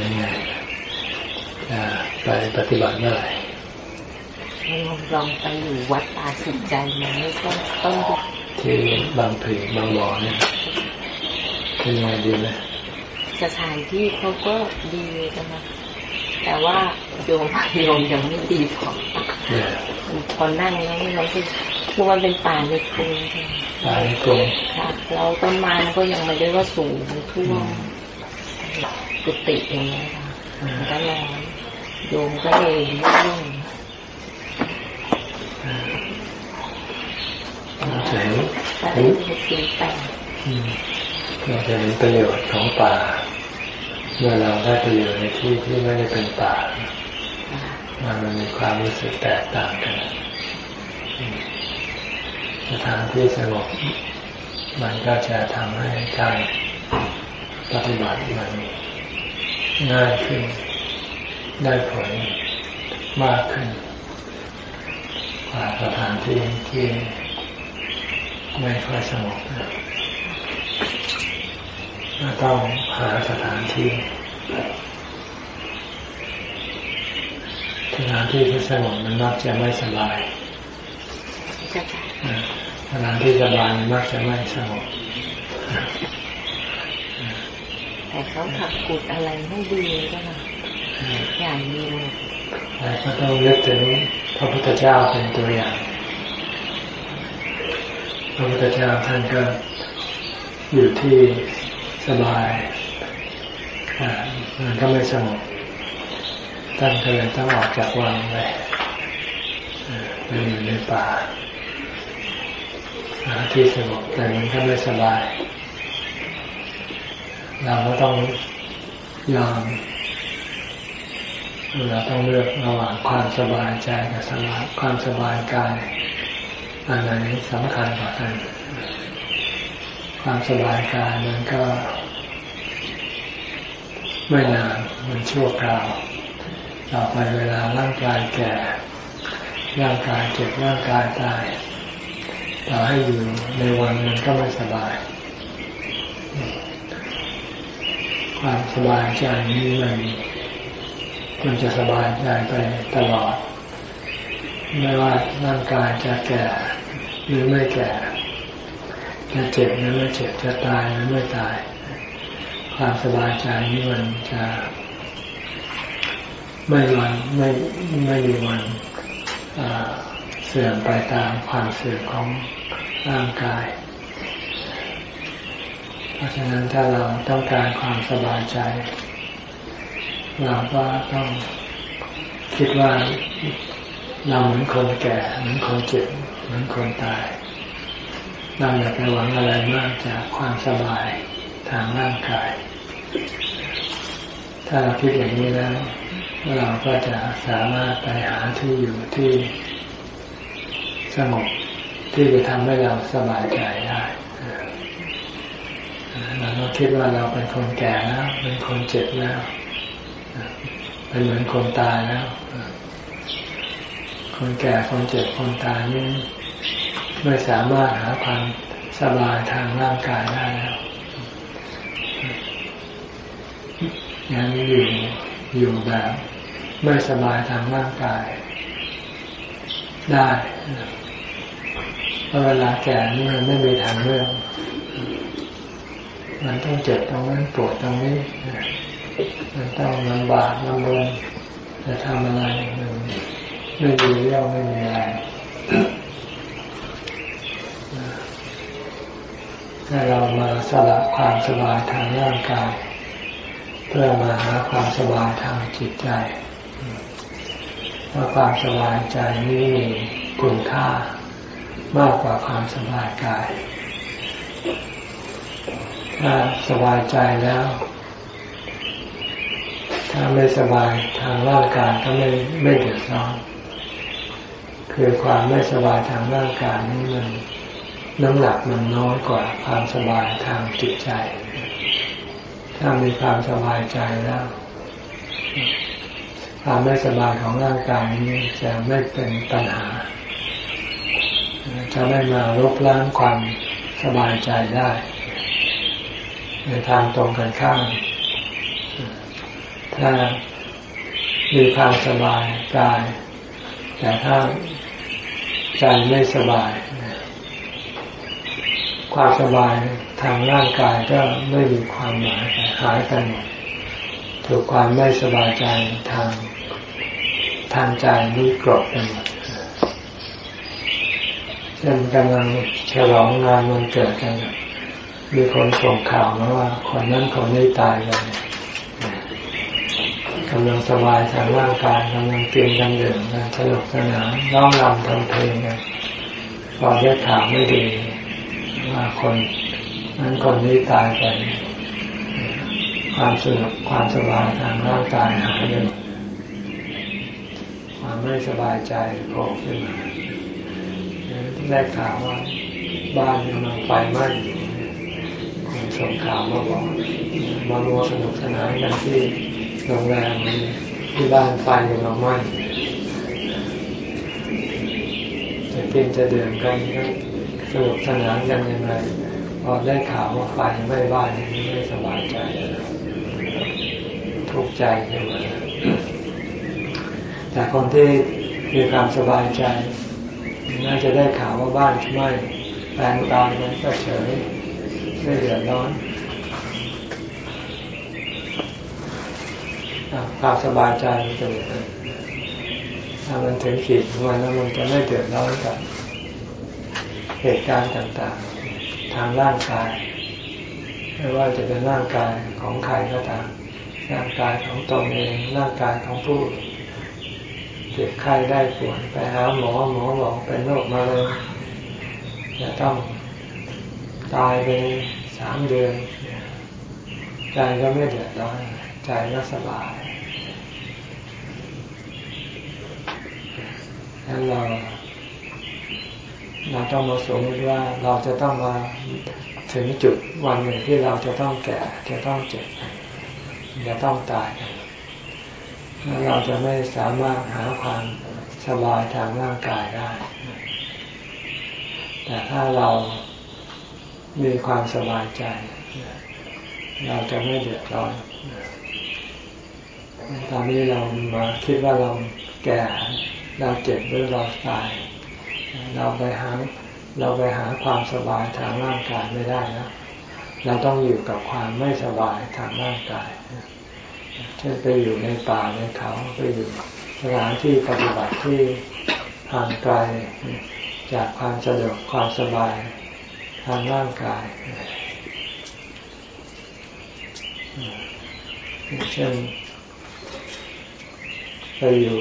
เป็นไงจะไปปฏิบัติเมื่อไหร่ลองลองไปอยู่วัดตาสุดใจมาไม่ต้องต้นที่บางผีบางบ่อเนี่ยเป็นยังไงดีไหมสถานที่เขาก็ดีนะแต่ว่าโยมโยมยังไม่ดีพอพอนั่งแล้วมันเป็นคือมันเป็นป่าในกรุงป่าในกรุงค่ะเราต้นไม้ก็ยังไม่ได้ว่าสูงท่วม กุฏิอย่างเงี้ยค่ะมันก็ร้อนโยมก็เลยยุ่งจะเห็นเห็นเราจะเห็นประโยชน์ของป่า เมื่อเราได้ประโยชน์ในที่ที่ไม่ได้เป็นป่า มันมีความรู้สึกแตกต่างกันสถานที่สงบมันก็จะทำให้การปฏิบัติมัน ง่ายขึ้น ได้ผลมากขึ้นกว่าสถานที่ที่ไม่ค่อยสงบต้องหาสถานที่สถานที่ที่สงบมันมักจะไม่สบายสถานที่สบายมันมักจะไม่สงบ แต่เขาขับกุดอะไรให้ดีก็นะอย่างเดียวแต่ก็ต้องเลือกถึงพระพุทธเจ้าเป็นตัวอย่าง พระพุทธเจ้าท่านก็อยู่ที่สบายมันก็ไม่สงบท่านก็เลยต้องออกจากวังไปไปอยู่ในป่าหาที่สงบแต่มันก็ไม่สบาย เราก็ต้องยอมเราต้องเลือกระหว่างความสบายใจกับสมายความสบายกายอันไหนสำคัญกว่ากัน ความสบายกายมันก็ ไม่นานมันชั่วคราวต่อไปเวลาร่างกายแก่ร่างกายเจ็บร่างกายตายต่อให้อยู่ในวันมันก็ไม่สบาย ความสบายใจนี้มันมันจะสบายใจไปตลอด ไม่ว่าร่างกายจะแก่หรือไม่แก่จะเจ็บหรือไม่เจ็บจะตายหรือไม่ตาย ความสบายใจนี้มันจะไม่วันไม่ไม่มีวันเสื่อมไปตามความเสื่อมของร่างกาย ราะฉะนั้นถ้าเราต้องการความสบายใจ เราก็ต้องคิดว่าเราเหมือนคนแก่ เหมือนคนเจ็บ เหมือนคนตาย เราอย่าไปหวังอะไรมากจากความสบายทางร่างกาย ถ้าเราคิดอย่างนี้แล้ว เราก็จะสามารถไปหาที่อยู่ที่สงบที่จะทำให้เราสบายใจได้ เราก็คิดว่าเราเป็นคนแก่แล้วเป็นคนเจ็บแล้วเป็นเหมือนคนตายแล้ว คนแก่คนเจ็บคนตายนี่ไม่สามารถหาความสบายทางร่างกายได้แล้วยังอยู่อยู่แบบไม่สบายทางร่างกาย ได้เพราะเวลาแก่นี่มันไม่มีทางเลือก มันต้องเจ็บตรงนั้นปวดตรงนี้ มันต้องลำบากลำบนจะทำอะไรมันไม่มีเรื่องไม่มีอะไรถ้าเรามาสละความสบายทางร่างกาย เพื่อมาหาความสบายทางจิตใจเพราะความสบายใจนี้มีคุณค่ามากกว่าความสบายกาย ถ้าสบายใจแล้ว ถ้าไม่สบายทางร่างกายก็ไม่ไม่เดือดร้อนคือความไม่สบายทางร่างกายนี่มันน้ำหนักมันน้อยกว่าความสบายทางจิตใจ ถ้ามีความสบายใจแล้ว ความไม่สบายของร่างกายนี้จะไม่เป็นปัญหา จะไม่มาลบล้างความสบายใจได้ ในทางตรงกันข้าม ถ้ามีความสบายกาย แต่ถ้าใจไม่สบาย ความสบายทางร่างกายก็ไม่มีความหมายหายไปหมดถูกความไม่สบายใจทางทางใจนี่กรบไปหมดเช่นกำลังฉลองงานวันเกิดกัน มีคนส่งข่าวมาว่าคนนั้นคนนี้ตายไปกำลังสบายทางร่างกายกำลังกินกันดื่มกันสนุกสนานร้องรำทำเพลงกันพอได้ข่าวไม่ดีว่าคนนั้นคนนี้ตายไปความสนุกความสบายทางร่างกายหายไปความไม่สบายใจโผล่ขึ้นมาได้ข่าวว่าบ้านกำลังไฟไหม้ ส่งข่าวมาบอกมารัวสนุกสนานกันที่โรงแรมที่บ้านไฟกำลังไหม้จะกินจะเดือดกันก็สนุกสนานกันยังไงพอได้ข่าวว่าไฟไม่บ้านนี้ไม่สบายใจทุกข์ใจขึ้นมาแต่คนที่มีความสบายใจ น่าจะได้ข่าวว่าบ้านไหม้แฟนตายนั้นก็เฉย ไม่เดือดร้อนความสบายใจมันจะถ้ามันถึงขีดของมันแล้วมันจะไม่เดือดร้อนกับเหตุการณ์ต่างๆ ทางร่างกาย ไม่ว่าจะเป็นร่างกายของใครก็ตาม ร่างกายของตนเอง ร่างกายของผู้เจ็บไข้ได้ป่วยไปหาหมอหมอบอกเป็นโรคมะเร็งจะต้อง ตายไปสามเดือนใจก็ไม่เดือดร้อนใจก็สบายนั้นเราเราต้องมาสมมติว่าเราจะต้องมาถึงจุดวันหนึ่งที่เราจะต้องแก่ จะต้องเจ็บจะต้องตายแล้วเราจะไม่สามารถหาความสบายทางร่างกายได้ แต่ถ้าเรา มีความสบายใจ เราจะไม่เดือดร้อนตอนนี้เรามาคิดว่าเราแก่เราเจ็บหรือเราตาย เราไปหาเราไปหาความสบายทางร่างกายไม่ได้นะเราต้องอยู่กับความไม่สบายทางร่างกายเช่นไปอยู่ในป่าในเขาไปอยู่สถานที่ปฏิบัติที่ห่างไกลจากความสะดวกความสบาย ทางร่างกาย เช่นไปอยู่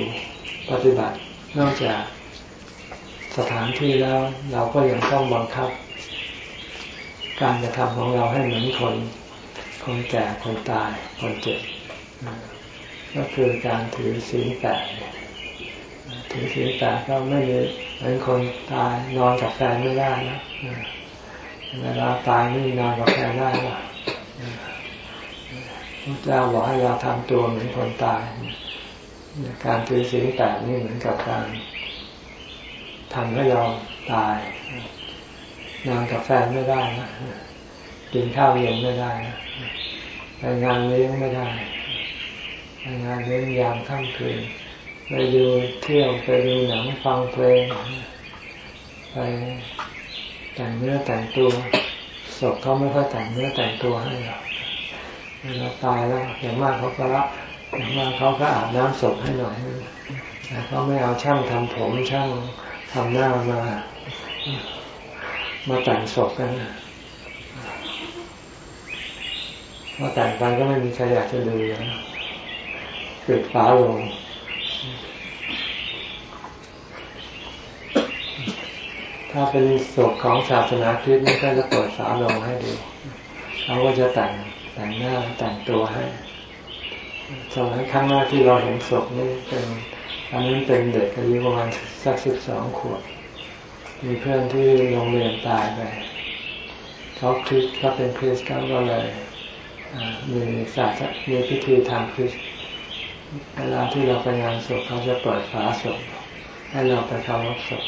ปฏิบัตินอกจากสถานที่แล้วเราก็ยังต้องบังคับ การกระทำของเราให้เหมือนคน คนแก่คนตายคนเจ็บ ก็คือการถือศีลแปดถือศีลแปดก็ไม่เหมือนคนตายนอนกับแฟนไม่ได้นะ เวลาตายนี่นอนกับแฟนได้หรอพระเจ้าบอกให้เราทำตัวเหมือนคนตาย การถือศีลแปดนี่เหมือนกับการทำให้เราตาย นอนกับแฟนไม่ได้นะ กินข้าวเย็นไม่ได้นะไปงานเลี้ยงไม่ได้ไปงานเลี้ยงยามค่ำคืนไปดูเที่ยวไปดูหนังฟังเพลงไป แต่งเนื้อแต่งตัวศพเขาไม่ค่อยแต่งเนื้อแต่งตัวให้เราเราตายแล้วอย่างมากเขาก็รับอย่างมากเขาก็อาบน้ำศพให้หน่อยแต่เขาไม่เอาช่างทำผมช่างทำหน้ามา มาแต่งศพกันมาแต่งไปก็ไม่มีใครอยากจะดูนะปิดฟ้าลง ถ้าเป็นศพของศาสนาคริสต์นี่ก็จะเปิดฝาลงให้ดูเขาก็จะแต่งแต่งหน้าแต่งตัวให้สมัยครั้งแรกที่เราเห็นศพนี่เป็นอันนี้เป็นเด็กอายุประมาณสักสิบสองขวบ มีเพื่อนที่โรงเรียนตายไปเขาคริสเขาเป็นคริสเขาก็เลยมีศาสตร์มีพิธีทางคริสเวลาที่เราไปงานศพเขาจะเปิดฝาศพให้เราไปเคารพศพ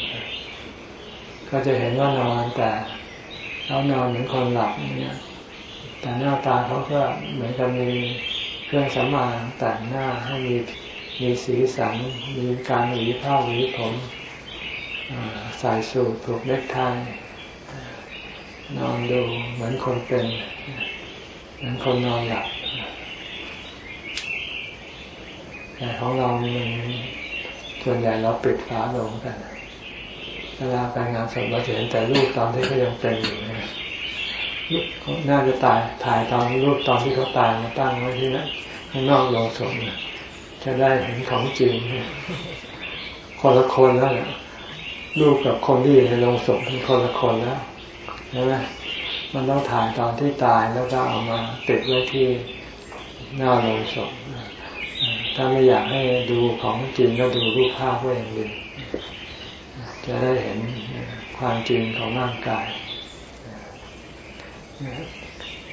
ก็จะเห็นว่านอนแต่เขานอนเหมือนคนหลับเนี่ยแต่หน้าตาเขาก็เหมือนกับมีเครื่องสำอางแต่งหน้าให้มีมีสีสันมีการหวีผ้าหวีผมใส่สูทผูกเน็กไทนอนดูเหมือนคนเป็นเหมือนคนนอนหลับแต่ของเรามันส่วนใหญ่เราปิดฝาลงกัน เวลาไปงานศพเราจะเห็นแต่รูปตอนที่เขายังเป็นอยู่นะน่าจะตายถ่ายตอนรูปตอนที่เขาตายมาตั้งไว้ที่นั่นข้างนอกโรงศพจะได้เห็นของจริงคนละคนแล้วเนี่ยรูปกับคนที่อยู่ในโรงศพเป็นคนละคนแล้วใช่ไหมมันต้องถ่ายตอนที่ตายแล้วก็เอามาติดไว้ที่หน้าโรงศพถ้าไม่อยากให้ดูของจริงก็ดูรูปภาพไว้อย่างเดียว จะได้เห็นความจริงของร่างกาย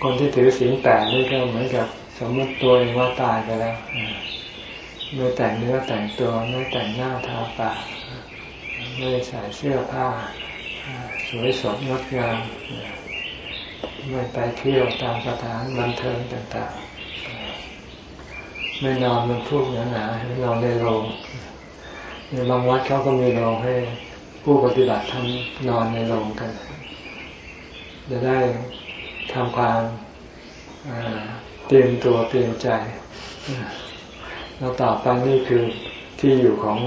คนที่ถือศีลแปดนี่ก็เหมือนกับสมมติตัวเองว่าตายไปแล้วไม่แต่งเนื้อแต่งตัวไม่แต่งหน้าทาปากไม่ใส่เสื้อผ้า สวยสดงดงามไม่ไปเที่ยวตามสถานบันเทิงต่างๆ ไม่นอนบนฟูกหนาๆไม่นอนในโรงในบางวัดเขาก็มีโรงให้ ผู้ปฏิบัติทำนอนในโรงกัน จะได้ทำความเตรียมตัวเตรียมใจ แล้วต่อไปนี่คือที่อยู่ของ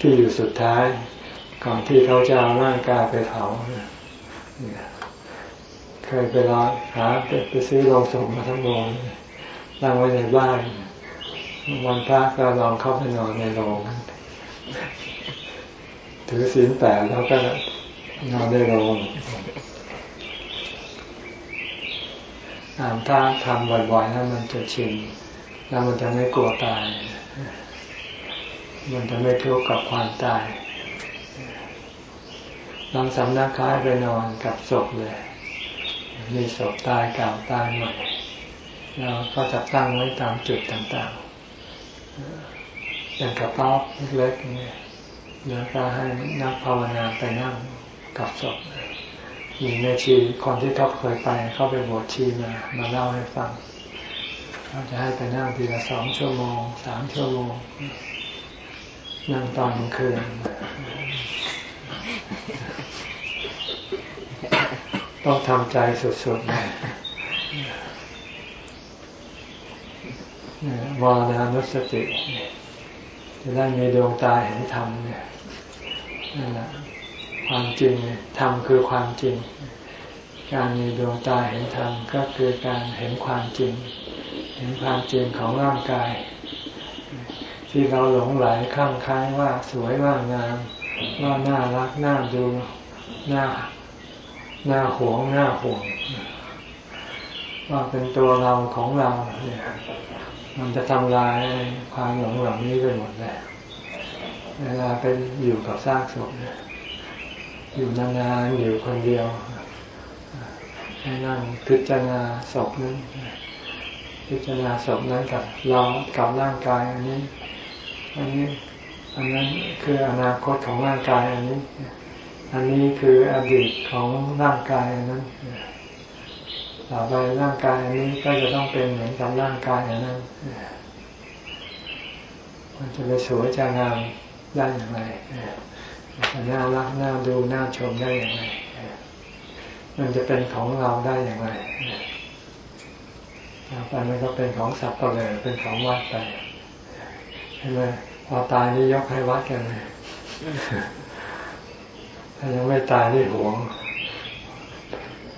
ที่อยู่สุดท้ายก่อนที่เขาจะเอาร่างกายไปเผาเคยไปรอหาไปซื้อโรงศพมาทั้งโรงตั้งไว้ในบ้าน วันพระก็ลองเข้าไปนอนในโรง ถือศีลแปดแล้วก็นอนในโรงอ่านถ้าทำบ่อยๆแล้วมันจะชิน แล้วมันจะไม่กลัวตาย มันจะไม่ทุกข์กับความตายลองสำนักคล้ายไปนอนกับศพเลย มีศพตายเก่าตายใหม่เราก็จะตั้งไว้ตามจุดต่างๆ อย่างกระต๊อบเล็กๆเนี่ย แล้วก็ให้นักภาวนาไปนั่งกับศพมีแม่ชีคนที่เขาเคยไปเข้าไปบวชชีมามาเล่าให้ฟังเขาจะให้ไปนั่งทีละสองชั่วโมงสามชั่วโมง นั่งตอนกลางคืนต้องทำใจสุดๆนะวานานุสติ จะได้มีดวงตาเห็นธรรมเนี่ยนั่นแหละความจริงธรรมคือความจริง การมีดวงตาเห็นธรรมก็คือการเห็นความจริง เห็นความจริงของร่างกาย ที่เราหลงไหลข้างค้ายว่าสวยว่างามว่าน่ารักน่าดูน่าน่าหวงน่าห่วงว่าเป็นตัวเราของเราเนี่ย มันจะทำลายความหลงเหล่านี้ไปหมดเลยเวลาไปอยู่กับซากศพอยู่นานๆอยู่คนเดียวให้นั่งพิจารณาศพนั้นพิจารณาศพนั้นกับเรากับร่างกายอันนี้ อันนี้อันนั้นคืออนาคตของร่างกายอันนี้ อันนี้คืออดีตของร่างกายอันนั้น ต่อไปร่างกายอันนี้ก็จะต้องเป็นเหมือนกับร่างกายอันนั้น มันจะไปสวยจะงามได้อย่างไรน่ารักน่าดูน่าชมได้อย่างไร มันจะเป็นของเราได้อย่างไรต่อไปมันก็เป็นของสัตว์ต่อเลยเป็นของวัดไปใช่ไหมพอตายนี่ยกให้วัดกันเลยถ้ายังไม่ตายนี่หวง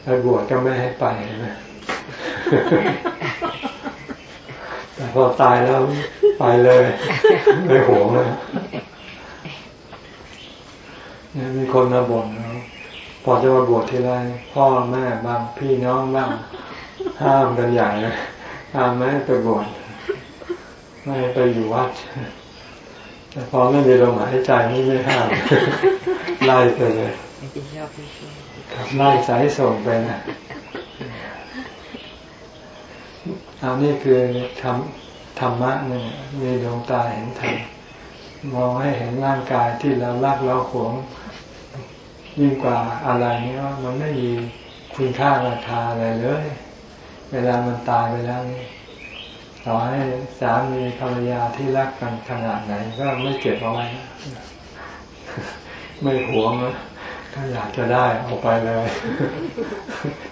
ไปบวชก็ไม่ให้ไปใช่ไหมแต่พอตายแล้วไปเลยไม่หวงเลยเนี่ยมีคนมาบ่นแล้วพอจะมาบวชทีไรพ่อแม่บางพี่น้องบ้างห้ามกันใหญ่เลยห้ามไม่ให้ไปบวชไม่ให้ไปอยู่วัดแต่พอไม่มีลมหายใจนี่ไม่ห้ามไล่ไปเลย ไล่สายส่งไปนะเอานี่คือทำธรรมะเนี่ยมีดวงตาเห็นธรรมมองให้เห็นร่างกายที่เรารักเราหวงยิ่งกว่าอะไรนี่ว่ามันไม่มีคุณค่าราคาอะไรเลย เวลามันตายไปแล้วนี่ต่อให้สามีภรรยาที่รักกันขนาดไหน ก็ไม่เก็บเอาไว้ ไม่หวง ถ้าอยากจะได้เอาไปเลย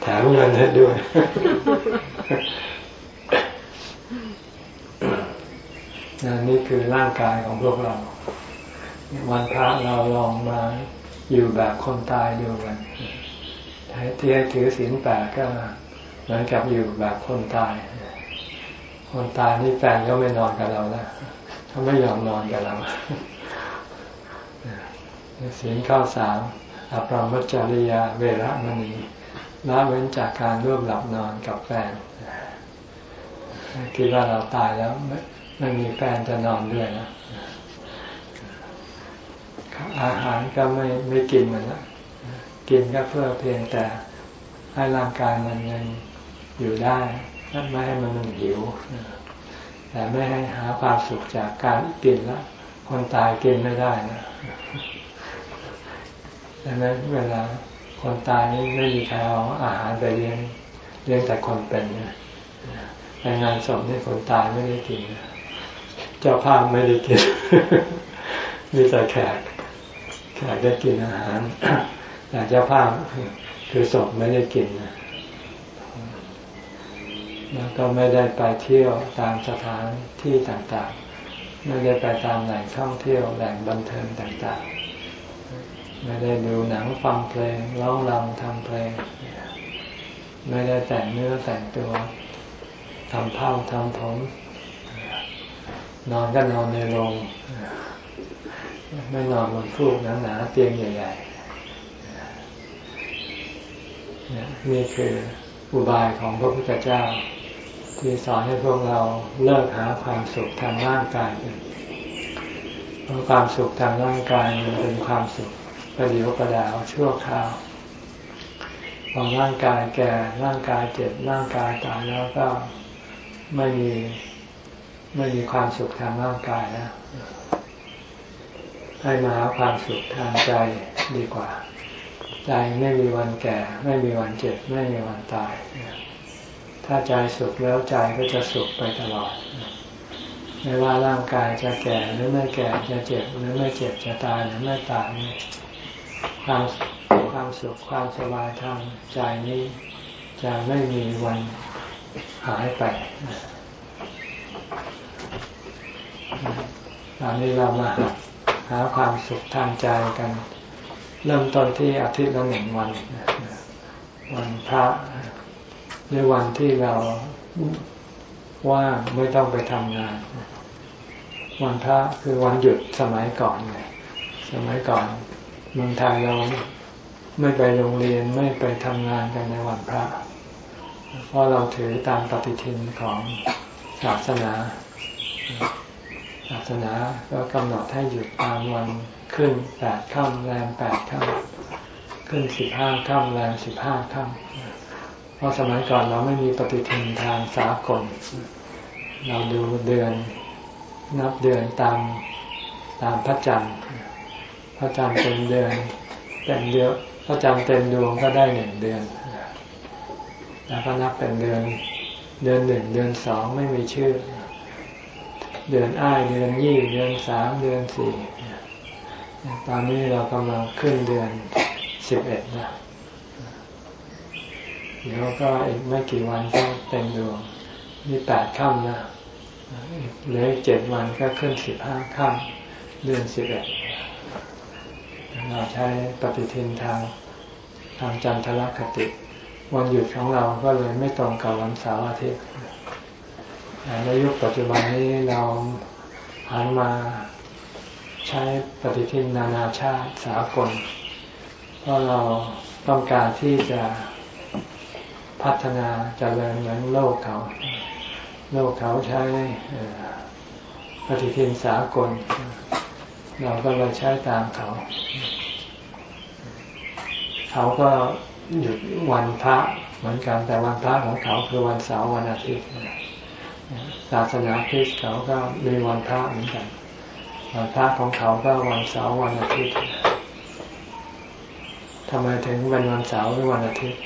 แถมเงินให้ด้วย นี่คือร่างกายของพวกเรา วันพระเราลองมาอยู่แบบคนตายดูกันที่ให้ถือศีลแปดก็เหมือนกับอยู่แบบคนตาย คนตายนี่แฟนก็ไม่นอนกับเราแล้วเขาไม่ยอมนอนกับเราศีลข้าวสาม อภรมจริยาเวรมณีละเว้นจากการร่วมหลับนอนกับแฟนคิดว่าเราตายแล้วไม่ไม่มีแฟนจะนอนด้วยนะอาหารก็ไม่ไม่กินมันละกินก็เพื่อเพียงแต่ให้ร่างกายมันยังอยู่ได้ไม่ให้มันมันหิวแต่ไม่ให้หาความสุขจากการกินละคนตายกินไม่ได้นะ ดังนั้นเวลาคนตายนี่ไม่มีใครเอาอาหารไปเลี้ยงเลี้ยงแต่คนเป็นนะในงานศพนี่คนตายไม่ได้กินเจ้าภาพไม่ได้กินมีแต่แขกแขกได้กินอาหารแต่เจ้าภาพคือศพไม่ได้กินนะแล้วก็ไม่ได้ไปเที่ยวตามสถานที่ต่างๆ ไม่ได้ไปตามแหล่งท่องเที่ยวแหล่งบันเทิงต่างๆ ไม่ได้ดูหนังฟังเพลงร้องรำทำเพลง ไม่ได้แต่งเนื้อแต่งตัวทำผ้าทำผมนอนก็นอนในโรงไม่นอนบนฟูกหนาๆเตียงใหญ่ๆนี่คืออุบายของพระพุทธเจ้า ที่สอนให้พวกเราเลิกหาความสุขทางร่างกายเพราะความสุขทางร่างกายมันเป็นความสุข ประเดียวประดาวชั่วคราวพอร่างกายแก่ร่างกายเจ็บร่างกายตายแล้วก็ไม่มีไม่มีความสุขทางร่างกายนะให้มาหาความสุขทางใจดีกว่า ใจไม่มีวันแก่ ไม่มีวันเจ็บ ไม่มีวันตาย ถ้าใจสุขแล้วใจก็จะสุขไปตลอด ไม่ว่าร่างกายจะแก่หรือไม่แก่จะเจ็บหรือไม่เจ็บจะตายหรือไม่ตาย ความความสุขความสบายทางใจนี้จะไม่มีวันหายไปตอนนี้เรามาหาความสุขทางใจกัน เริ่มต้นที่อาทิตย์ละหนึ่งวัน วันพระหรือวันที่เราว่างไม่ต้องไปทำงาน วันพระคือวันหยุดสมัยก่อนไงสมัยก่อน เมืองไทยเราไม่ไปโรงเรียนไม่ไปทำงานกันในวันพระ เพราะเราถือตามปฏิทินของศาสนาศาสนาก็กำหนดให้หยุดตามวันขึ้นแปดค่ำแรมแปดค่ำขึ้นสิบห้าค่ำแรมสิบห้าค่ำเพราะสมัยก่อนเราไม่มีปฏิทินทางสากล เราดูเดือนนับเดือนตามตามพระจันทร์ พระจันทร์เป็นเดือนเต็มเดือนพระจันทร์เต็มดวงก็ได้หนึ่งเดือนแล้วก็นับเป็นเดือน เดือนหนึ่งเดือนสองไม่มีชื่อ เดือนอ้ายเดือนยี่เดือนสามเดือนสี่ตอนนี้เรากำลังขึ้นเดือนสิบเอ็ดนะเดี๋ยวก็อีกไม่กี่วันก็เต็มดวงนี่แปดค่ำนะเหลือเจ็ดวันก็ขึ้นสิบห้าค่ำเดือนสิบเอ็ด เราใช้ปฏิทินทางทางจันทรคติ วันหยุดของเราก็เลยไม่ตรงกับวันเสาร์อาทิตย์ในยุคปัจจุบันนี้เราหันมาใช้ปฏิทินนานาชาติสากลเพราะเราต้องการที่จะพัฒนาจเจริญเหมือนโลกเขา โลกเขาใช้ปฏิทินสากล เราก็เลยใช้ตามเขา เขาก็หยุดวันพระเหมือนกันแต่วันพระของเขาคือวันเสาร์วันอาทิตย์ศาสนาคริสต์เขาก็มีวันพระเหมือนกัน วันพระของเขาก็วันเสาร์วันอาทิตย์ทำไมถึงเป็นวันเสาร์หรือวันอาทิตย์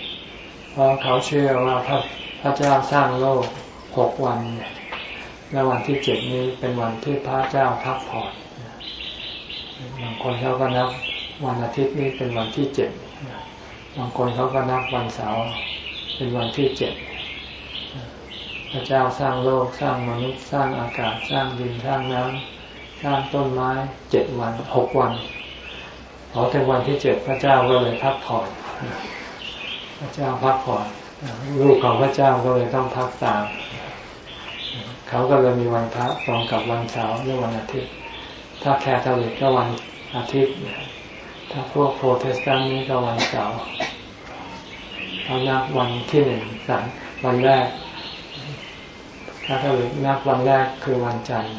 เพราะเขาเชื่อว่าพระพระเจ้าสร้างโลกหกวัน และวันที่เจ็ดนี้เป็นวันที่พระเจ้าพักผ่อน บางคนเขาก็นับวันอาทิตย์นี้เป็นวันที่เจ็ดบางคนเขาก็นับวันเสาร์เป็นวันที่เจ็ดพระเจ้าสร้างโลกสร้างมนุษย์สร้างอากาศสร้างดินสร้างน้ำสร้างต้นไม้เจ็ดวันหกวันพอถึงวันที่เจ็ดพระเจ้าก็เลยพักผ่อนพระเจ้าพักผ่อนลูกของพระเจ้าก็เลยต้องพักตาม เขาก็เลยมีวันพระตรงกับวันเสาร์หรือวันอาทิตย์ ถ้าแคทอลิกก็วันอาทิตย์ ถ้าพวกโปรเตสแตนต์นี้ก็วันเสาร์เขานับวันที่หนึ่งสันวันแรกคาทอลิกนับวันแรกคือวันจันทร์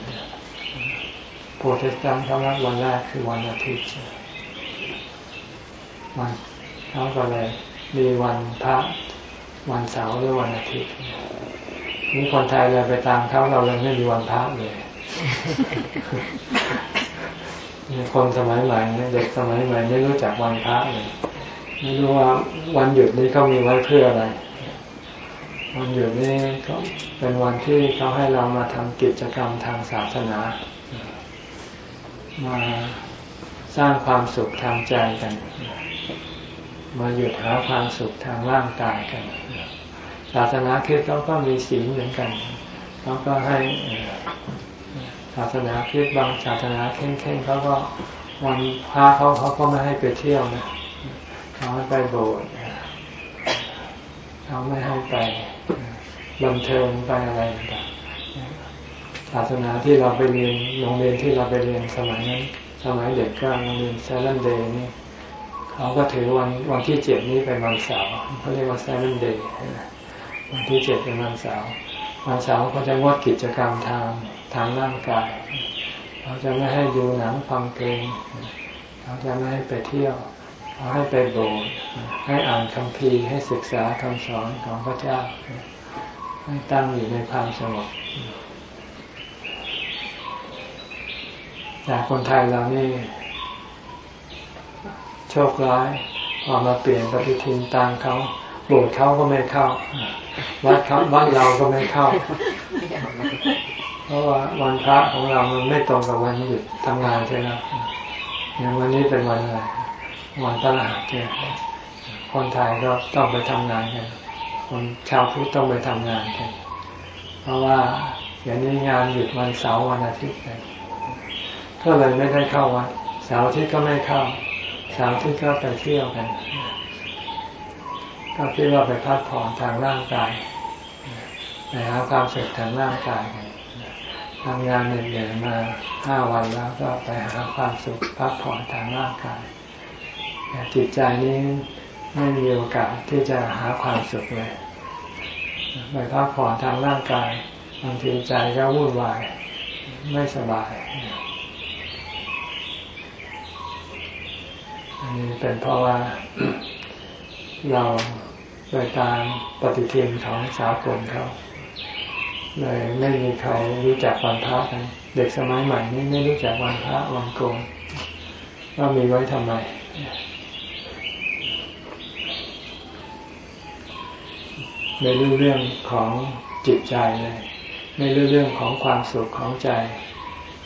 โปรเตสแตนต์เขานับวันแรกคือวันอาทิตย์วันเขาก็เลยมีวันพระวันเสาร์หรือวันอาทิตย์นี่คนไทยเลยไปตามเขาเราเลยไม่มีวันพระเลย คนสมัยใหม่เด็กสมัยใหม่ไม่รู้จักวันพระเลยไม่รู้ว่าวันหยุดนี้เขามีไว้เพื่ออะไร วันหยุดนี้ก็เป็นวันที่เขาให้เรามาทำกิจกรรมทางศาสนา มาสร้างความสุขทางใจกัน มาหยุดหาความสุขทางร่างกายกัน ศาสนาคริสต์เขาก็มีศีลเหมือนกันเขาก็ให้ ศาสนาคริสต์บางศาสนาเคร่งๆเขาก็วันพระเขาเขาก็ไม่ให้ไปเที่ยวนะเขาให้ไปโบสถ์เขาไม่ให้ไปบันเทิงไปอะไรต่างศาสนาที่เราไปเรียนโรงเรียนที่เราไปเรียนสมัยนั้นสมัยเด็กก็โรงเรียน Seventh Day นี่เขาก็ถือวันวันที่เจ็ดนี้เป็นวันเสาร์เขาเรียกว่า Seventh Dayวันที่เจ็ดเป็นวันเสาร์วันเสาร์เขาจะงดกิจกรรมทาง ทางร่างกาย เขาจะไม่ให้ดูหนังฟังเพลง เขาจะไม่ให้ไปเที่ยวเขาให้ไปโบสถ์ให้อ่านคำพีให้ศึกษาคำสอนของพระเจ้า ให้ตั้งอยู่ในความสงบแต่คนไทยเรานี่ โชคร้ายพอมาเปลี่ยนปฏิทินตามเขาโบสถ์เขาก็ไม่เข้า วัดเขาวัดเราก็ไม่เข้า เพราะว่าวันพระของเรามันไม่ตรงกับวันหยุดทำงานใช่ไหมอย่างวันนี้เป็นวันอะไรวันตลาดเนี่ยคนไทยก็ต้องไปทำงานกันคนชาวพุทธต้องไปทำงานกันเพราะว่าอย่างนี้งานหยุดวันเสาร์วันอาทิตย์กันก็เลยไม่ได้เข้าวัดเสาร์ที่ก็ไม่เข้าเสาร์ที่ก็ไปเที่ยวกันก็คิดว่าไปพักผ่อนทางร่างกายไปหาความสุขทางร่างกายกัน ทำงานเหนื่อยมาห้าวันแล้วก็ไปหาความสุขพักผ่อนทางร่างกายแต่จิตใจนี้ไม่มีโอกาสที่จะหาความสุขเลยไปพักผ่อนทางร่างกายบางทีใจก็วุ่นวายไม่สบายอันนี้เป็นเพราะว่าเราไปตามปฏิทินของสากลเขา เลยไม่มีใครรู้จักวันพระกัน เด็กสมัยใหม่นี่ไม่รู้จักวันพระวันโกนว่ามีไว้ทำไมไม่รู้เรื่องของจิตใจเลย ไม่รู้เรื่องของความสุขของใจ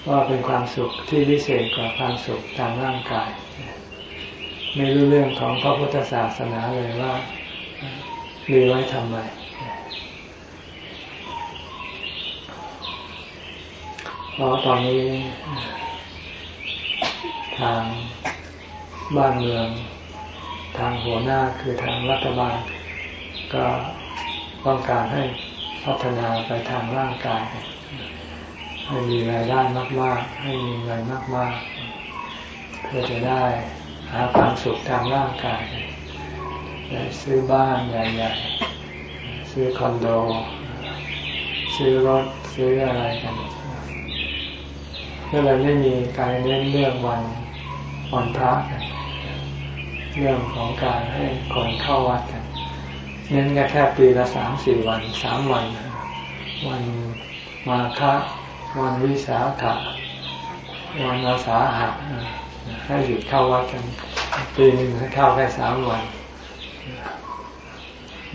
ว่าเป็นความสุขที่พิเศษกว่าความสุขทางร่างกาย ไม่รู้เรื่องของพระพุทธศาสนาเลยว่า มีไว้ทำไม เพราะตอนนี้ ทางบ้านเมือง ทางหัวหน้าคือทางรัฐบาล ก็ต้องการให้พัฒนาไปทางร่างกาย ให้มีรายได้มาก ๆ ให้มีเงินมาก ๆ เพื่อจะได้หาความสุขทางร่างกายซื้อบ้านใหญ่ๆซื้อคอนโด ซื้อรถซื้ออะไรกัน ก็เลยไม่มีการเน้นเรื่องวันวันพระกันเรื่องของการให้คนเข้าวัดกันเน้นแค่ปีละสามสี่วันสามวัน วันมาฆะวันวิสาขะวันอาสาหะให้หยุดเข้าวัดกัน ปีหนึ่งให้เข้าแค่สามวัน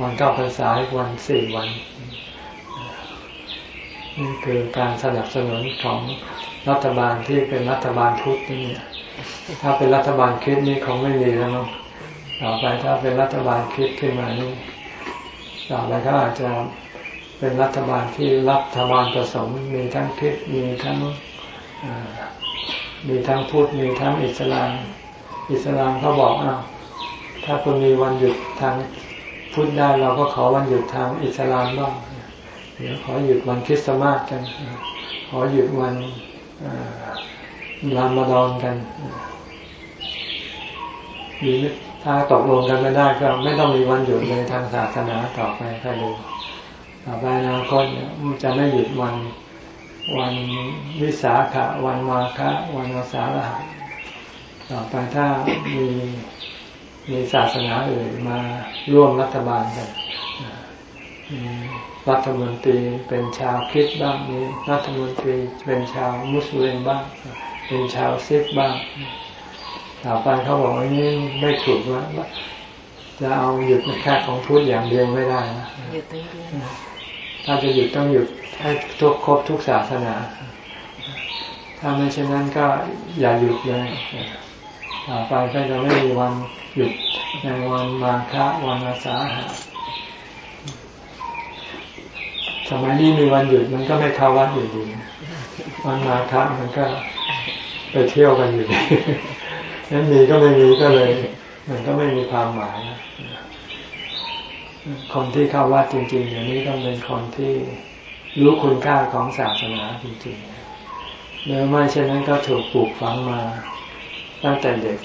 วันเข้าพรรษาอีกวันสี่วัน นี่คือการสนับสนุนของรัฐบาลที่เป็นรัฐบาลพุทธนี่ถ้าเป็นรัฐบาลคิดนี่คงไม่มีแล้วมั้งต่อไปถ้าเป็นรัฐบาลคิดขึ้นมานี่ต่อไปก็อาจจะเป็นรัฐบาลที่รัฐบาลผสมมีทั้งคิดมีทั้งมีทั้งพุทธมีทั้งอิสลาม อิสลามเขาบอกอ้าวถ้าคุณมีวันหยุดทางพุทธได้เราก็ขอวันหยุดทางอิสลามบ้าง เดี๋ยวขอหยุดวันคริสต์มาสกัน ขอหยุดวันรามฎอนกันมีถ้าตกลงกันไม่ได้ก็ไม่ต้องมีวันหยุดเลยทางศาสนาต่อไปใครดูต่อไปนะก็จะไม่หยุดวันวันวิสาขะวันมาฆะวันวสาระต่อไปถ้ามีมีศาสนาอื่นมาร่วมรัฐบาลกัน รัฐมนตรีเป็นชาวคิดบ้างมีรัฐมนตรีเป็นชาวมุสลิมบ้าง เป็นชาวซิกบ้างต่อไปเขาบอกว่านี่ไม่ถูกว่าจะเอาหยุดแค่ของพุทธอย่างเดียวไม่ได้นะหยุดถ้าจะหยุดต้องหยุดให้ทุกครบทุกศาสนา ถ้าไม่เช่นนั้นก็อย่าหยุดเลยต่อไปก็จะไม่มีวันหยุดในวันมาฆะวันอาสาหะ สมัยนี้มีวันหยุดมันก็ไม่เข้าวัดอยู่ดีวันมาฆะมันก็ไปเที่ยวกันอยู่ดีนั้นมีก็ไม่มีก็เลย มันก็ไม่มีความหมายนะคนที่เข้าวัดจริงๆอย่างนี้ต้องเป็นคนที่รู้คุณค่าของศาสนาจริงๆเมื่อไม่เช่นนั้นก็ถูกปลูกฝังมาตั้งแต่เด็ก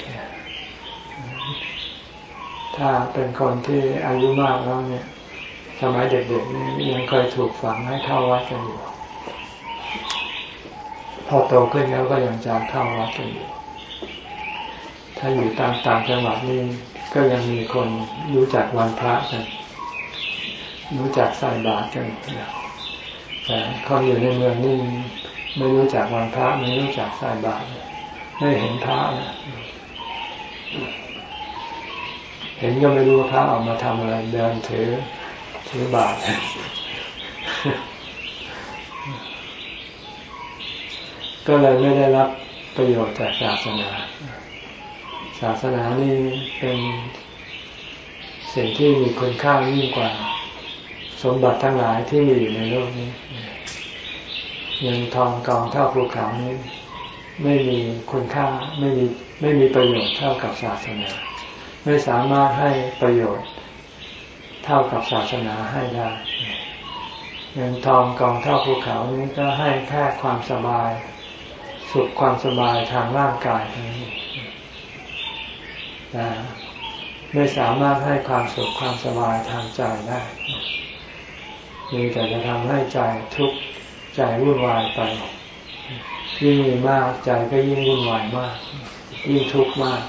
ถ้าเป็นคนที่อายุมากแล้วเนี่ย สมัยเด็กๆนี่ยังเคยถูกฝังให้เข้าวัดกันอยู่ พอโตขึ้นแล้วก็ยังจะเข้าวัดกันอยู่ ถ้าอยู่ตามต่างจังหวัดนี่ก็ยังมีคนรู้จักวันพระกันรู้จักใส่บาตรกันแต่คนอยู่ในเมืองนี่ไม่รู้จักวันพระไม่รู้จักใส่บาตรไม่เห็นพระเห็นก็ไม่รู้พระออกมาทำอะไรเดินถือ ถือบาตรก็เลยไม่ได้รับประโยชน์จากศาสนา ศาสนานี่เป็นสิ่งที่มีคุณค่ายิ่งกว่า สมบัติทั้งหลายที่มีอยู่ในโลกนี้เงินทองกองเท่าภูเขานี้ ไม่มีคุณค่าไม่มีไม่มีประโยชน์เท่ากับศาสนา ไม่สามารถให้ประโยชน์ เท่ากับศาสนาให้ได้เงินทองกองเท่าภูเขานี้ก็ให้แค่ความสบาย สุขความสบายทางร่างกายเท่านี้แต่ไม่สามารถให้ความสุขความสบายทางใจได้มีแต่จะทำให้ใจทุกข์ใจวุ่นวายไปยิ่งมีมากใจก็ยิ่งวุ่นวายมาก ยิ่งทุกข์มาก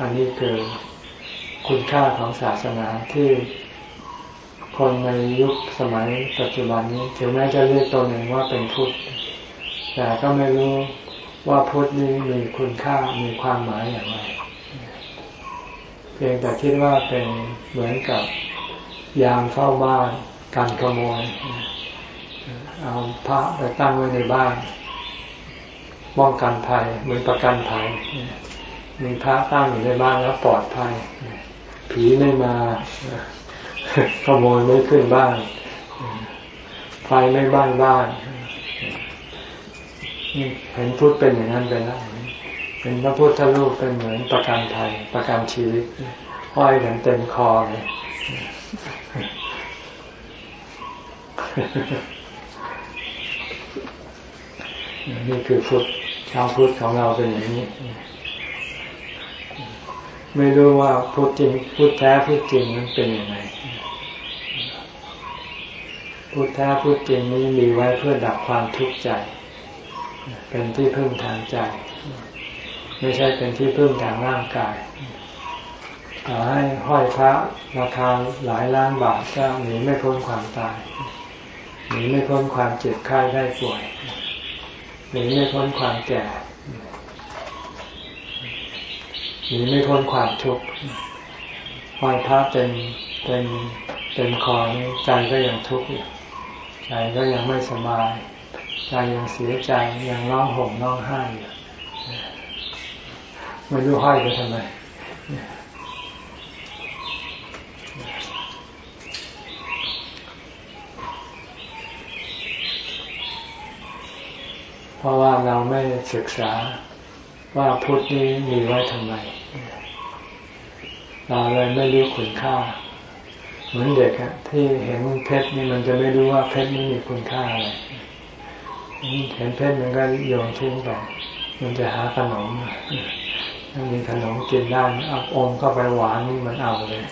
อันนี้คือคุณค่าของศาสนาที่คนในยุคสมัยปัจจุบันนี้ ถึงแม้จะเรียกตัวเองว่าเป็นพุทธ แต่ก็ไม่รู้ว่าพุทธนี้มีคุณค่ามีความหมายอย่างไรเพียงแต่คิดว่าเป็นเหมือนกับยามเฝ้าบ้านการขโมยเอาพระไปตั้งไว้ในบ้านป้องกันภัยเหมือนประกันภัย มีพระตั้งอยู่ในบ้านแล้วปลอดภัย ผีไม่มาขโมยไม่ขึ้นบ้าน ไฟไม่บ้านบ้านเห็นพุทธเป็นอย่างนั้นไปแล้วเป็นพระพุทธรูปเป็นเหมือนประกันภัยประกันชีวิตห้อยกันเต็มคอเลยนี่คือพุทธชาวพุทธของเราเป็นอย่างนี้ ไม่รู้ว่าพุทธจริงพุทธแท้พุทธจริงมันเป็นยังไงพุทธแท้พุทธจริงนี้มีไว้เพื่อดับความทุกข์ใจ เป็นที่พึ่งทางใจ ไม่ใช่เป็นที่พึ่งทางร่างกายต่อให้ห้อยพระราคาหลายล้านบาทก็หนีไม่พ้นความตายหนีไม่พ้นความเจ็บไข้ได้ป่วยหนีไม่พ้นความแก่ หนีไม่พ้นความทุกข์ห้อยพระเป็นเต็มเต็มคอใจก็ยังทุกข์อยู่ใจก็ยังไม่สบายใจยังเสียใจยังร้องห่มร้องไห้อยู่ไม่รู้ห้อยไปทำไมเพราะว่าเราไม่ศึกษา ว่าพุทธนี้มีไว้ทำไม เราเลยไม่รู้คุณค่า เหมือนเด็กอะที่เห็นเพชรนี่มันจะไม่รู้ว่าเพชรนี่มีคุณค่าอะไรเห็นเพชรมันก็โยนทิ้งไปมันจะหาขนมถ้ามีขนมกินได้เอาอมก็ไปหวานนี่มันเอาเลย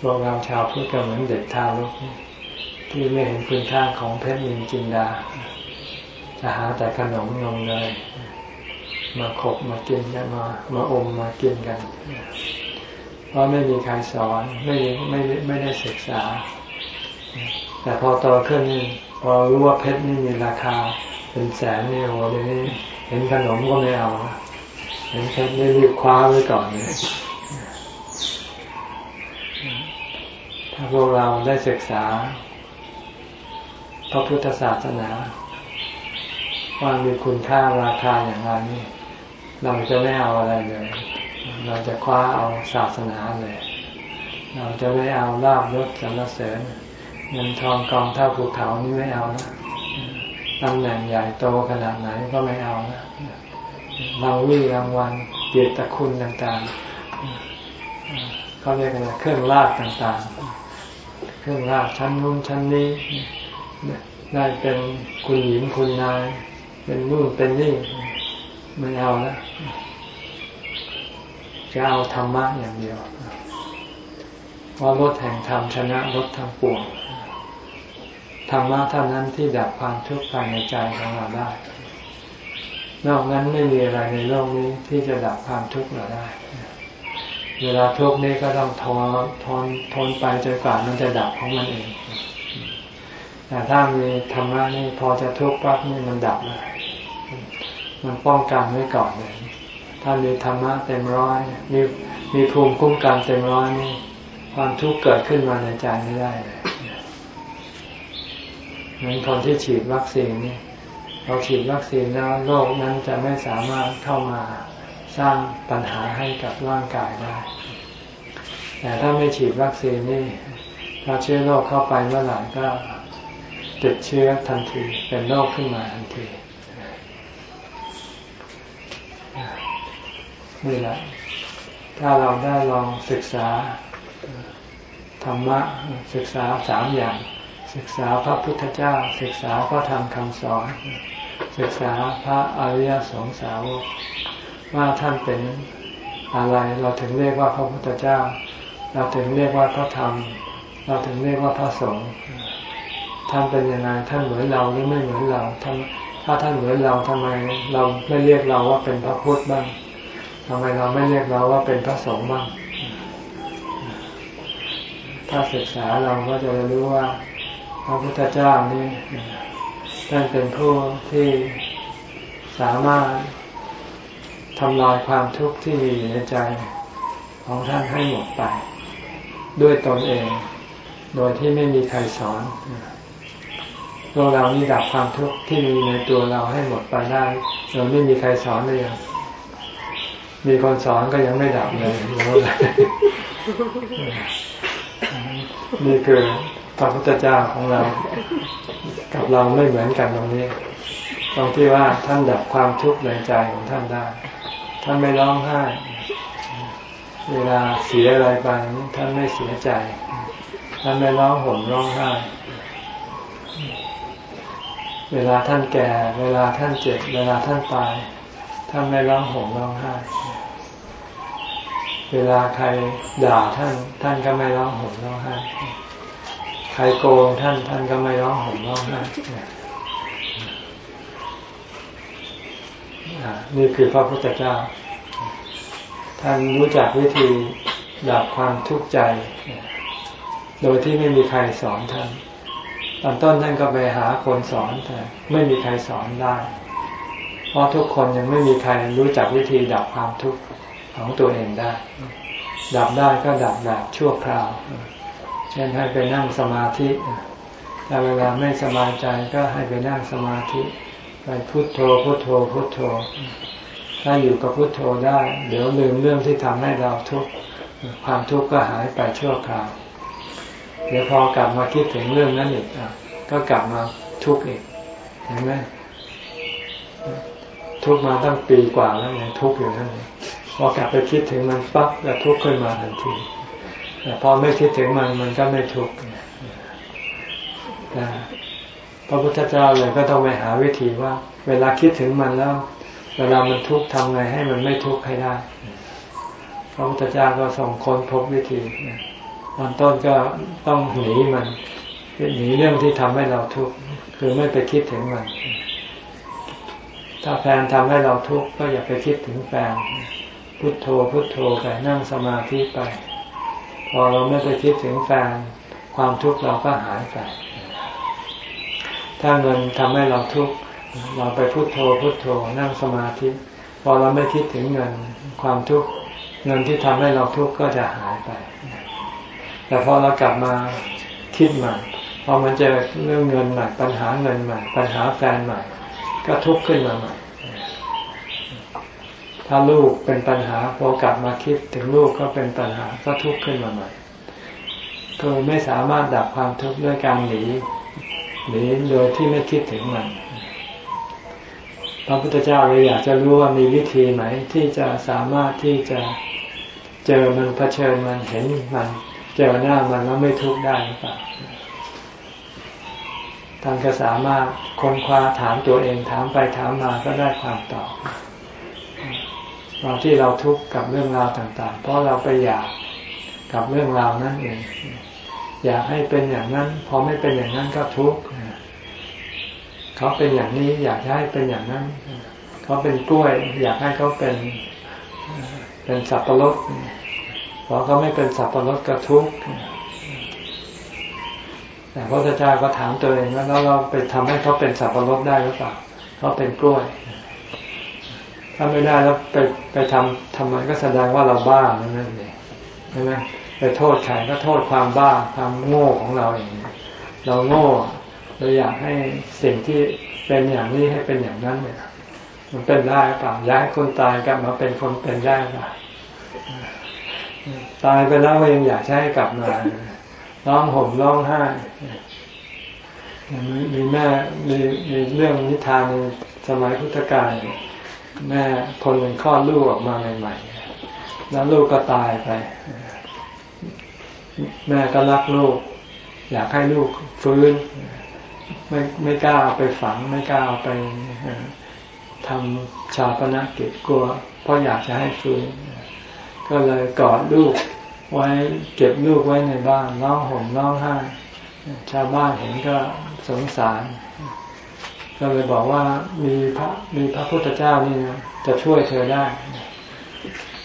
พวกเราชาวพุทธก็เหมือนเด็กทารกที่ไม่เห็นคุณค่าของเพชรนินจินดา จะหาแต่ขนมนมเลย มาขบมากินกันมา มาอมมากินกัน เพราะไม่มีใครสอนไม่ไม่ไม่ได้ศึกษา แต่พอโตขึ้นนี่พอรู้ว่าเพชรนี่มีราคา เป็นแสนนี่โอ้เดี๋ยวนี้เห็นขนมก็ไม่เอาเห็นเพชรนี่รีบคว้าไว้ก่อนเลยถ้าพวกเราได้ศึกษาพระพุทธศาสนา ว่ามีคุณค่าราคาอย่างไรนี่เราจะไม่เอาอะไรเลย เราจะคว้าเอาศาสนาเลย เราจะไม่เอาลาบยศสรรเสริญเงินทองกองเท่าภูเขานี่ไม่เอานะตำแหน่งใหญ่โตขนาดไหนก็ไม่เอานะรางวี่รางวัลเกียรติคุณต่างๆเขาเรียกอะไรเครื่องราชต่างๆ เครื่องราชชั้นนู้นชั้นนี้ได้เป็นคุณหญิงคุณนาย เป็นนู่นเป็นนี่ไม่เอาแล้วจะเอาธรรมะอย่างเดียวว่ารถแห่งธรรมชนะรถทางปวงธรรมะเท่านั้นที่ดับความทุกข์ภายในใจของเราได้ นอกนั้นไม่มีอะไรในโลกนี้ที่จะดับความทุกข์เราได้ เวลาทุกข์นี้ก็ต้องทนทนทนไปจนกว่ามันจะดับของมันเอง แต่ถ้ามีธรรมะนี่พอจะทุกข์ปั๊บนี่มันดับเลย มันป้องกันไว้ก่อนเลย ถ้ามีธรรมะเต็มร้อย มีมีภูมิคุ้มกันเต็มร้อยนี่ความทุกข์เกิดขึ้นมาในใจไม่ได้เลยเหมือนคนที่ฉีดวัคซีนนี่เราฉีดวัคซีนแล้วโรคนั้นจะไม่สามารถเข้ามาสร้างปัญหาให้กับร่างกายได้ แต่ถ้าไม่ฉีดวัคซีนนี่ถ้าเชื้อโรคเข้าไปเมื่อไหร่ก็ติดเชื้อทันทีเป็นโรคขึ้นมาทันที นี่แหละ ถ้าเราได้ลองศึกษาธรรมะศึกษาสามอย่าง ศึกษาพระพุทธเจ้า ศึกษาพระธรรมคำสอน ศึกษาพระอริยสงสาวกว่าท่านเป็นอะไร เราถึงเรียกว่าพระพุทธเจ้า เราถึงเรียกว่าพระธรรม เราถึงเรียกว่าพระสงฆ์ท่านเป็นยังไงท่านเหมือนเราหรือไม่เหมือนเราถ้าท่านเหมือนเราทำไม เราไม่เรียกเราว่าเป็นพระพุทธบ้าง ทำไมเราไม่เรียกเราว่าเป็นพระสงฆ์บ้าง ถ้าศึกษาเราก็จะรู้ว่าพระพุทธเจ้านี่ท่านเป็นผู้ที่สามารถทำลายความทุกข์ที่มีอยู่ในใจของท่านให้หมดไป ด้วยตนเอง โดยที่ไม่มีใครสอนตัวเรานี่ดับความทุกข์ที่มีในตัวเราให้หมดไปได้เราไม่มีใครสอนเลย มีคนสอนก็ยังไม่ดับเลยรู้เลยนี่คือพระพุทธเจ้าของเรา กับเราไม่เหมือนกันตรงนี้ ตรงที่ว่าท่านดับความทุกข์ในใจของท่านได้ ท่านไม่ร้องไห้ เวลาเสียอะไรไปท่านไม่เสียใจ ท่านไม่ร้องห่มร้องไห้ เวลาท่านแก่ เวลาท่านเจ็บ เวลาท่านตาย ท่านไม่ร้องห่มร้องไห้ เวลาใครด่าท่าน ท่านก็ไม่ร้องห่มร้องไห้ใครโกงท่านท่านก็ไม่ร้องห่มร้องไห้นี่คือพระพุทธเจ้า ท่านรู้จักวิธีดับความทุกข์ใจ โดยที่ไม่มีใครสอนท่าน ตอนต้นท่านก็ไปหาคนสอนแต่ไม่มีใครสอนได้ เพราะทุกคนยังไม่มีใครรู้จักวิธีดับความทุกข์ ของตัวเองได้ ดับได้ก็ดับแบบชั่วคราว เช่นให้ไปนั่งสมาธิถ้าเวลาไม่สบายใจก็ให้ไปนั่งสมาธิ ไปพุโทโธพุโทโธพุโทโธ ถ้าอยู่กับพุโทโธได้ เดี๋ยวลืมเรื่องที่ทำให้เราทุกข์ความทุกข์ก็หายไปชั่วคราว เดี๋ยวพอกลับมาคิดถึงเรื่องนั้นอีกก็กลับมาทุกข์อีกเห็นไหมทุกมาตั้งปีกว่าแล้วยังทุกอยู่นั่น พอกลับไปคิดถึงมันปั๊บก็ทุกข์ขึ้นมาทันที แต่พอไม่คิดถึงมันมันก็ไม่ทุกข์พระพุทธเจ้าเลยก็ต้องไปหาวิธีว่า เวลาคิดถึงมันแล้ว เวลามันทุกข์ทำไงให้มันไม่ทุกข์ให้ได้พระพุทธเจ้าก็ส่งคนพบวิธีตอนต้นก็ต้องหนีมันหนีเรื่องที่ทำให้เราทุกข์คือไม่ไปคิดถึงมัน ถ้าแฟนทำให้เราทุกข์ก็อย่าไปคิดถึงแฟน พุทโธพุทโธไปนั่งสมาธิไป พอเราไม่ไปคิดถึงแฟนความทุกข์เราก็หายไป ถ้าเงินทำให้เราทุกข์เราไปพุทโธพุทโธนั่งสมาธิ พอเราไม่คิดถึงเงินความทุกข์เงินที่ทำให้เราทุกข์ก็จะหายไป แต่พอเรากลับมาคิดใหม่พอมันเจอเรื่องเงินใหม่ปัญหาเงินใหม่ปัญหาแฟนใหม่ ก็ทุกข์ขึ้นมาใหม่ ถ้าลูกเป็นปัญหาพอกลับมาคิดถึงลูกก็เป็นปัญหาก็ทุกข์ขึ้นมาใหม่คือไม่สามารถดับความทุกข์ด้วยการหนีหนีโดยที่ไม่คิดถึงมันพระพุทธเจ้าเลยอยากจะรู้ว่ามีวิธีไหมที่จะสามารถที่จะเจอมันเผชิญมันเห็นมันเจอหน้ามันแล้วไม่ทุกข์ได้หรือเปล่าท่านก็สามารถค้นคว้าถามตัวเองถามไปถามมาก็ได้ความตอบ ตอนที่เราทุกข์กับเรื่องราวต่าง ๆ เพราะเราไปอยากกับเรื่องราวนั้นเอง อยากให้เป็นอย่างนั้น พอไม่เป็นอย่างนั้นก็ทุกข์เขาเป็นอย่างนี้อยากให้เป็นอย่างนั้น เขาเป็นกล้วย อยากให้เขาเป็นเป็นสับปะรดพอเขาไม่เป็นสับปะรดก็ทุกข์แต่พระเจ้าก็ถามตัวเองว่าแล้วเราไปทำให้เขาเป็นสับปะรดได้หรือเปล่าเขาเป็นกล้วย ถ้าไม่ได้แล้วไปไปทำทำมันก็แสดงว่าเราบ้านั่นเองใช่ไหมไปโทษใครก็โทษความบ้าความโง่ของเราเอง เราโง่เราอยากให้สิ่งที่เป็นอย่างนี้ให้เป็นอย่างนั้นเนี่ยมันเป็นได้เปล่าย้ายคนตายกลับมาเป็นคนเป็นได้เปล่าตายไปแล้วยังอยากให้กลับมาร้องห่มร้องไห้มีแม่มีมีเรื่องนิทานสมัยพุทธกาล แม่คนหนึ่งคลอดลูกออกมาใหม่ๆแล้วลูกก็ตายไป แม่ก็รักลูก อยากให้ลูกฟื้น ไม่ไม่กล้าเอาไปฝัง ไม่กล้าเอาไปทำชาปนกิจกลัว เพราะอยากจะให้ฟื้น ก็เลยกอดลูกไว้เก็บลูกไว้ในบ้านร้องห่มร้องไห้ชาวบ้านเห็นก็สงสาร ก็เลยบอกว่ามีพระมีพระพุทธเจ้านี่นะจะช่วยเธอได้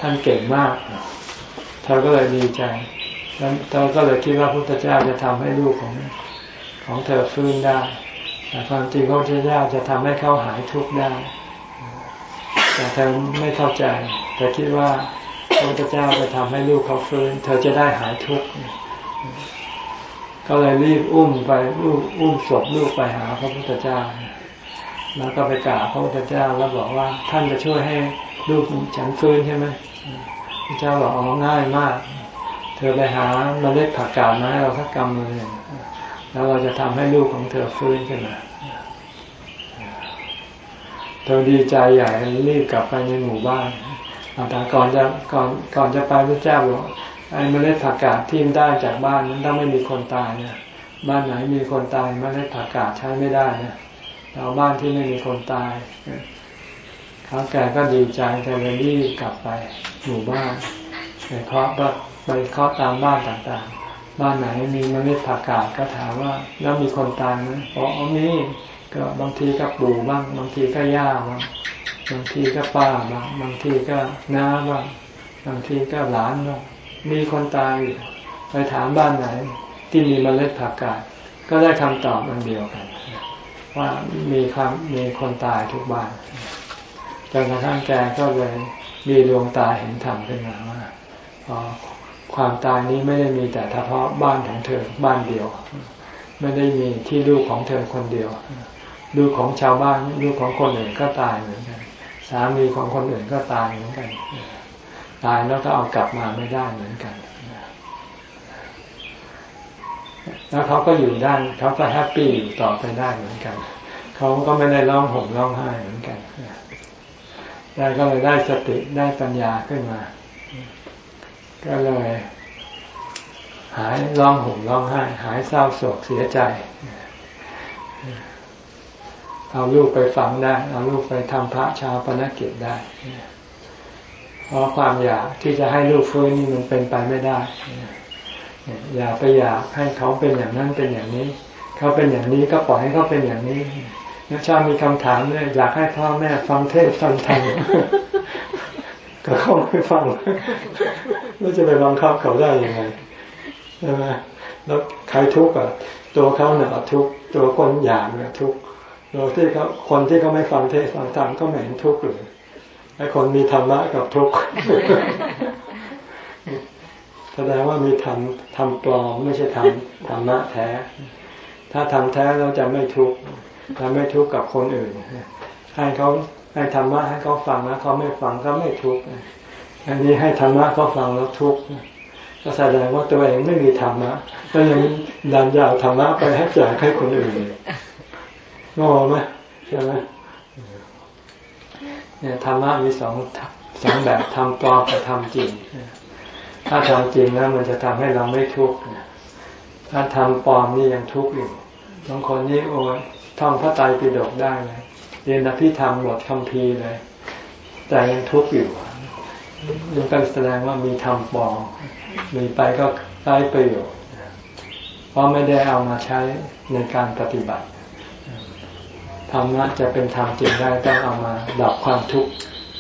ท่านเก่งมากเธอก็เลยดีใจแล้วเธอก็เลยคิดว่าพระพุทธเจ้าจะทำให้ลูกของของเธอฟื้นได้ แต่ความจริงพระพุทธเจ้าจะทำให้เขาหายทุกข์ได้ แต่เธอไม่เข้าใจเธอคิดว่าพระพุทธเจ้าจะทำให้ลูกเขาฟื้น เธอจะได้หายทุกข์ก็เลยรีบอุ้มไปลูกอุ้มศพลูกไปหาพระพุทธเจ้า แล้วก็ไปกราบพระพุทธเจ้าแล้วบอกว่าท่านจะช่วยให้ลูกฉันฟื้นใช่ไหมพระเจ้าบอกอ๋อง่ายมาก เธอไปหาเมล็ดผักกาดมาให้เราสักกำมือแล้วเราจะทำให้ลูกของเธอฟื้นขึ้นมาเธอดีใจใหญ่รีบกลับไปในหมู่บ้านแต่ก่อนจะก่อนก่อนจะไปพระเจ้าบอกไอ้เมล็ดผักกาดที่ได้จากบ้านนั้นต้องไม่มีคนตายเนี่ยบ้านไหนมีคนตายเมล็ดผักกาดใช้ไม่ได้นี่ย เราบ้านที่ไม่มีคนตายเขาแก่ก็ดีใจแต่เลยรีบกลับไปหมู่บ้านไปเคาะไปเคาะตามบ้านต่างๆ บ้านไหนมีเมล็ดผักกาดก็ถามว่า แล้วมีคนตายไหมบอกอ๋อมีก็บางทีก็ปู่บ้าง บางทีก็ย่าบ้างบางทีก็ป้าบ้างบางทีก็น้าบ้างบางทีก็หลานบ้างมีคนตายไปถามบ้านไหน ที่มีมเมล็ดผักกาดก็ได้คำตอบมันเดียวกัน ว่ามีความมีคนตายทุกบ้านจนกระทั่งแกก็เลยมีดวงตาเห็นธรรมขึ้นมาว่าความตายนี้ไม่ได้มีแต่เฉพาะบ้านของเธอบ้านเดียว ไม่ได้มีที่ลูกของเธอคนเดียว ลูกของชาวบ้านลูกของคนอื่นก็ตายเหมือนกัน สามีของคนอื่นก็ตายเหมือนกัน ตายแล้วก็เอากลับมาไม่ได้เหมือนกัน แล้วเขาก็อยู่ได้เขาก็ happy อยู่ต่อไปได้เหมือนกันเขาก็ไม่ได้ร้องห่มร้องไห้เหมือนกันได้ก็เลยได้สติได้ปัญญาขึ้นมา ก็เลย หายร้องห่มร้องไห้ หายเศร้าโศกเสียใจ เอาลูกไปฝังได้ เอาลูกไปทำพระชาวปนกิจได้เพราะความอยากที่จะให้ลูกฟื้นนี่มันเป็นไปไม่ได้ อย่าไปอยากให้เขาเป็นอย่างนั้นเป็นอย่างนี้ เขาเป็นอย่างนี้ก็ปล่อยให้เขาเป็นอย่างนี้นักชามีคำถามเนี่ยอยากให้พ่อแม่ฟังเทศฟังธรรมก็เขาไม่ฟังแล้วจะไปบังคับเขาได้ยังไงใช่ไหมแล้วใครทุกข์อะ ตัวเขาเนี่ยทุกข์ตัวคนอยากเนี่ยทุกข์โดยที่เขาคนที่เขาไม่ฟังเทศฟังธรรมก็ไม่เห็นทุกข์เลยไอ้คนมีธรรมะกับทุกข์ แสดงว่ามีธรรมธรรมปลอมไม่ใช่ธรรมธรรมะแท้ ถ้าธรรมแท้เราจะไม่ทุกข์จะไม่ทุกข์กับคนอื่น ให้เขาให้ธรรมะให้เขาฟังแล้วเขาไม่ฟังก็ไม่ทุกข์อันนี้ให้ธรรมะเขาฟังแล้วทุกข์ก็แสดงว่าตัวเองไม่มีธรรมะก็ยังดันยาวธรรมะไปให้แจกให้คนอื่นงอไหมใช่ไหมเนี่ยธรรมะมีสองสองแบบทำปลอมกับทำจริง ถ้าทำจริงแล้วมันจะทำให้เราไม่ทุกข์ถ้าทำปลอมนี่ยังทุกข์อยู่บางคนนี่โอ้ท่องพระไตรปิฎกได้เลยเรียนอภิธรรมหมดคำพีเลย แต่ยังทุกข์อยู่ยังก็แสดงว่ามีธรรมปลอมมีไปก็ไร้ประโยชน์เพราะไม่ได้เอามาใช้ในการปฏิบัติธรรมะจะเป็นธรรมจริงได้ต้องเอามาดับความทุกข์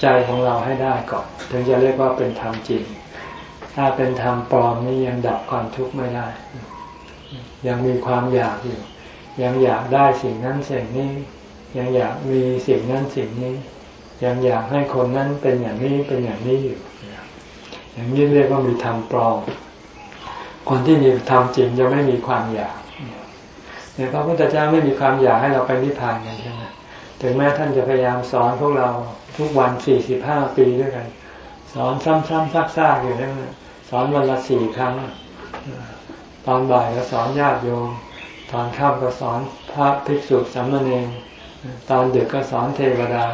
ใจของเราให้ได้ก่อน ถึงจะเรียกว่าเป็นธรรมจริง ถ้าเป็นธรรมปลอมนี่ยังดับความทุกข์ไม่ได้ ยังมีความอยากอยู่ ยังอยากได้สิ่งนั้นสิ่งนี้ ยังอยากมีสิ่งนั้นสิ่งนี้ ยังอยากให้คนนั้นเป็นอย่างนี้เป็นอย่างนี้อยู่ อย่างนี้เรียกว่ามีธรรมปลอม คนที่มีธรรมจริงจะไม่มีความอยากเนี่ยพระพุทธเจ้าไม่มีความอยากให้เราไปนิพพานกันใช่ไหมถึงแม้ท่านจะพยายามสอนพวกเราทุกวันสี่สิบห้าปีด้วยกัน สอนซ้ำๆซักๆอยู่นั่นสอนวันละสี่ครั้ง ตอนบ่ายก็สอนญาติโยม ตอนค่ำก็สอนพระภิกษุสามเณรตอนดึกก็สอนเทวดา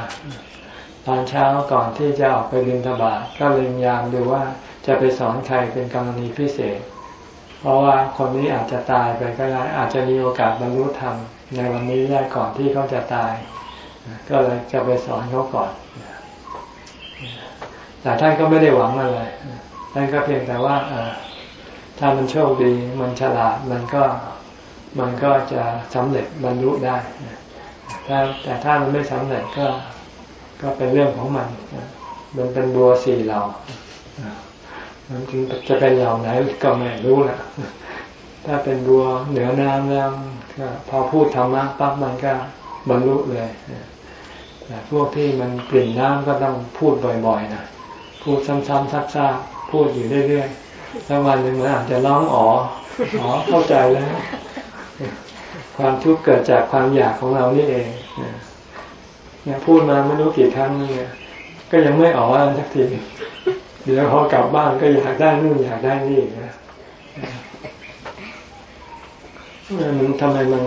ตอนเช้าก่อนที่จะออกไปบิณฑบาตก็เล็งยามดูว่าจะไปสอนใครเป็นกรณีพิเศษ เพราะว่าคนนี้อาจจะตายไปก็ได้อาจจะมีโอกาสบรรลุธรรมในวันนี้ได้ก่อนที่เขาจะตาย ก็เลยจะไปสอนเขาก่อน แต่ท่านก็ไม่ได้หวังอะไรท่านก็เพียงแต่ว่าถ้ามันโชคดีมันฉลาดมันก็มันก็จะสำเร็จบรรลุได้แต่แต่ถ้ามันไม่สำเร็จก็ก็เป็นเรื่องของมัน มันเป็นบัวสี่เหล่ามันจะเป็นเหล่าไหนก็ไม่รู้แหละถ้าเป็นบัวเหนือน้ำแล้วพอพูดธรรมะปั๊บมันก็บรรลุเลยแต่พวกที่มันกลิ่นน้ำก็ต้องพูดบ่อยๆนะ พูดซ้ำๆซักๆพูดอยู่เรื่อยๆสักวันหนึ่งมันอาจจะร้องอ๋ออ๋อเข้าใจแล้ว ความทุกข์เกิดจากความอยากของเรานี่เองเนี่ยพูดมาไม่รู้กี่ครั้งเนี่ยก็ยังไม่อ๋อสักทีเดี๋ยวพอกลับบ้านก็อยากได้นู่นอยากได้นี่นะมันทำไมมัน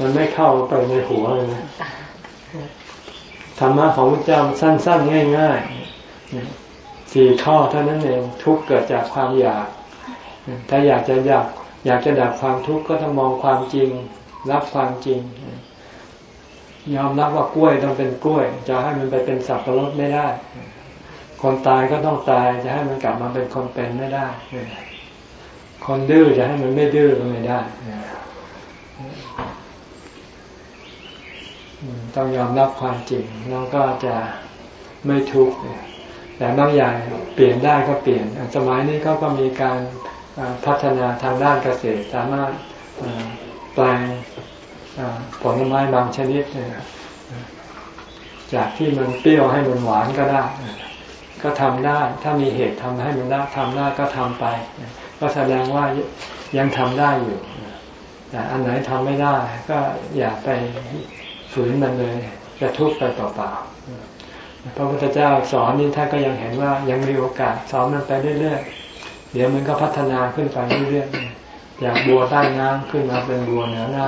มันไม่เข้าไปในหัวเลยนะธรรมะของพระเจ้าสั้น ๆ ง่าย ๆ สี่ข้อเท่านั้นเองทุกเกิดจากความอยาก ถ้าอยากจะอยากอยากจะดับความทุกข์ก็ต้องมองความจริง รับความจริง ยอมรับว่ากล้วยต้องเป็นกล้วย จะให้มันไปเป็นสับปะรดไม่ได้ คนตายก็ต้องตายจะให้มันกลับมาเป็นคนเป็นไม่ได้ คนดื้อจะให้มันไม่ดื้อก็ไม่ได้ต้องยอมรับความจริงแล้วก็จะไม่ทุกข์ แต่บางอย่างเปลี่ยนได้ก็เปลี่ยน สมัยนี้เขาก็มีการพัฒนาทางด้านเกษตร สามารถแปลงผลไม้บางชนิด จากที่มันเปรี้ยวให้มันหวานก็ได้ ก็ก็ทำได้ ถ้ามีเหตุทำให้มันได้ทำได้ก็ทำไป ก็แสดงว่ายังทำได้อยู่แต่อันไหนทำไม่ได้ ก็อย่าไปฝืนมันเลย จะทุกข์ไปเปล่าๆ พระพุทธเจ้าสอนนี่ท่านก็ยังเห็นว่ายังมีโอกาสสอนมันไปเรื่อยๆ เดี๋ยวมันก็พัฒนาขึ้นไปเรื่อยๆจากบัวใต้น้ำขึ้นมาเป็นบัวเหนือน้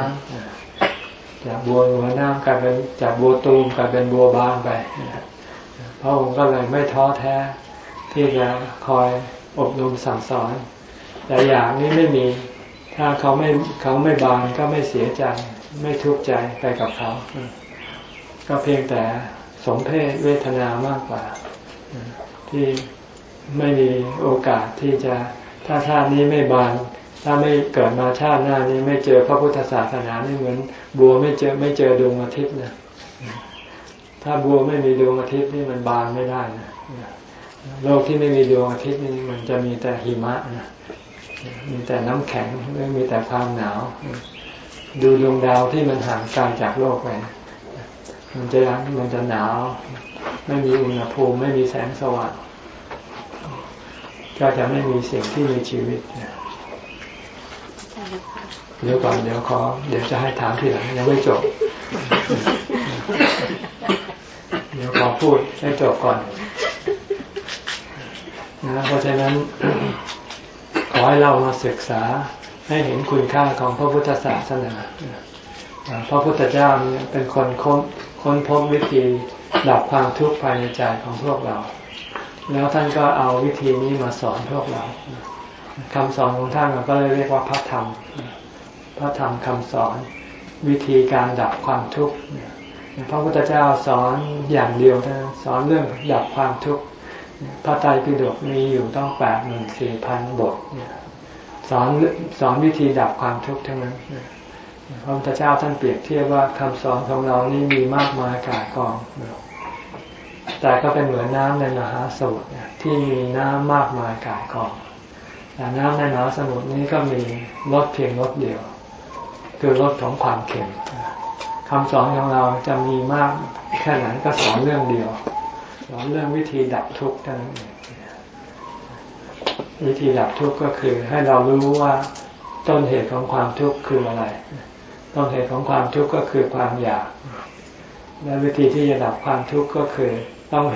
ำจากบัวเหนือน้ำกลายเป็นจากบัวตูมกลายเป็นบัวบานไปพระองค์ก็เลยไม่ท้อแท้ ที่จะคอยอบรมสั่งสอน แต่อย่างนี้ไม่มีถ้าเขาไม่เขาไม่บานก็ไม่เสียใจ ไม่ทุกข์ใจไปกับเขา ก็เพียงแต่ สมเพศเวทนามากกว่า ที่ไม่มีโอกาสที่จะถ้าชาตินี้ไม่บานถ้าไม่เกิดมาชาติหน้านี้ไม่เจอพระพุทธศาสนานี่เหมือนบัวไม่เจอไม่เจอดวงอาทิตย์นะถ้าบัวไม่มีดวงอาทิตย์นี่มันบานไม่ได้นะโลกที่ไม่มีดวงอาทิตย์นี่มันจะมีแต่หิมะนะมีแต่น้ำแข็งไม่มีแต่ความหนาว ดูดวงดาวที่มันห่างไกลจากโลกไป มันจะมันจะหนาว ไม่มีอุณหภูมิไม่มีแสงสว่างก็จะไม่มีสิ่งที่มีชีวิตเดี๋ยวก่อนเดี๋ยวขอเดี๋ยวจะให้ถามทีหลังยังไม่จบ เดี๋ยวขอพูดให้จบก่อนนะเพราะฉะนั้น ขอให้เรามาศึกษาให้เห็นคุณค่าของพระพุทธศาสนาพระพุทธเจ้าเนี่ยเป็นคนค้น ค้นพบวิธีดับความทุกข์ภายในใจของพวกเรา แล้วท่านก็เอาวิธีนี้มาสอนพวกเราคำสอนของท่านเราก็เลยเรียกว่าพระธรรม พระธรรมคำสอนวิธีการดับความทุกข์พระพุทธเจ้าสอนอย่างเดียวนะสอนเรื่องดับความทุกข์พระไตรปิฎกมีอยู่ต้องแปดหมื่นสี่พันบทสอนสอนวิธีดับความทุกข์ทั้งนั้น พระพุทธเจ้าท่านเปรียบเทียบว่าคำสอนของเรานี่มีมากมายกายกอง แต่ก็เป็นเหมือนน้ำในมหาสมุทรที่มีน้ำมากมายกายกอง แต่น้ำในมหาสมุทรนี้ก็มีรสเพียงรสเดียว คือรสของความเค็มคำสอนของเราจะมีมากแค่ไหนก็สอนเรื่องเดียว สอนเรื่องวิธีดับทุกข์เท่านั้นเองวิธีดับทุกข์ก็คือให้เรารู้ว่าต้นเหตุของความทุกข์คืออะไร ต้นเหตุของความทุกข์ก็คือความอยาก และวิธีที่จะดับความทุกข์ก็คือต้อง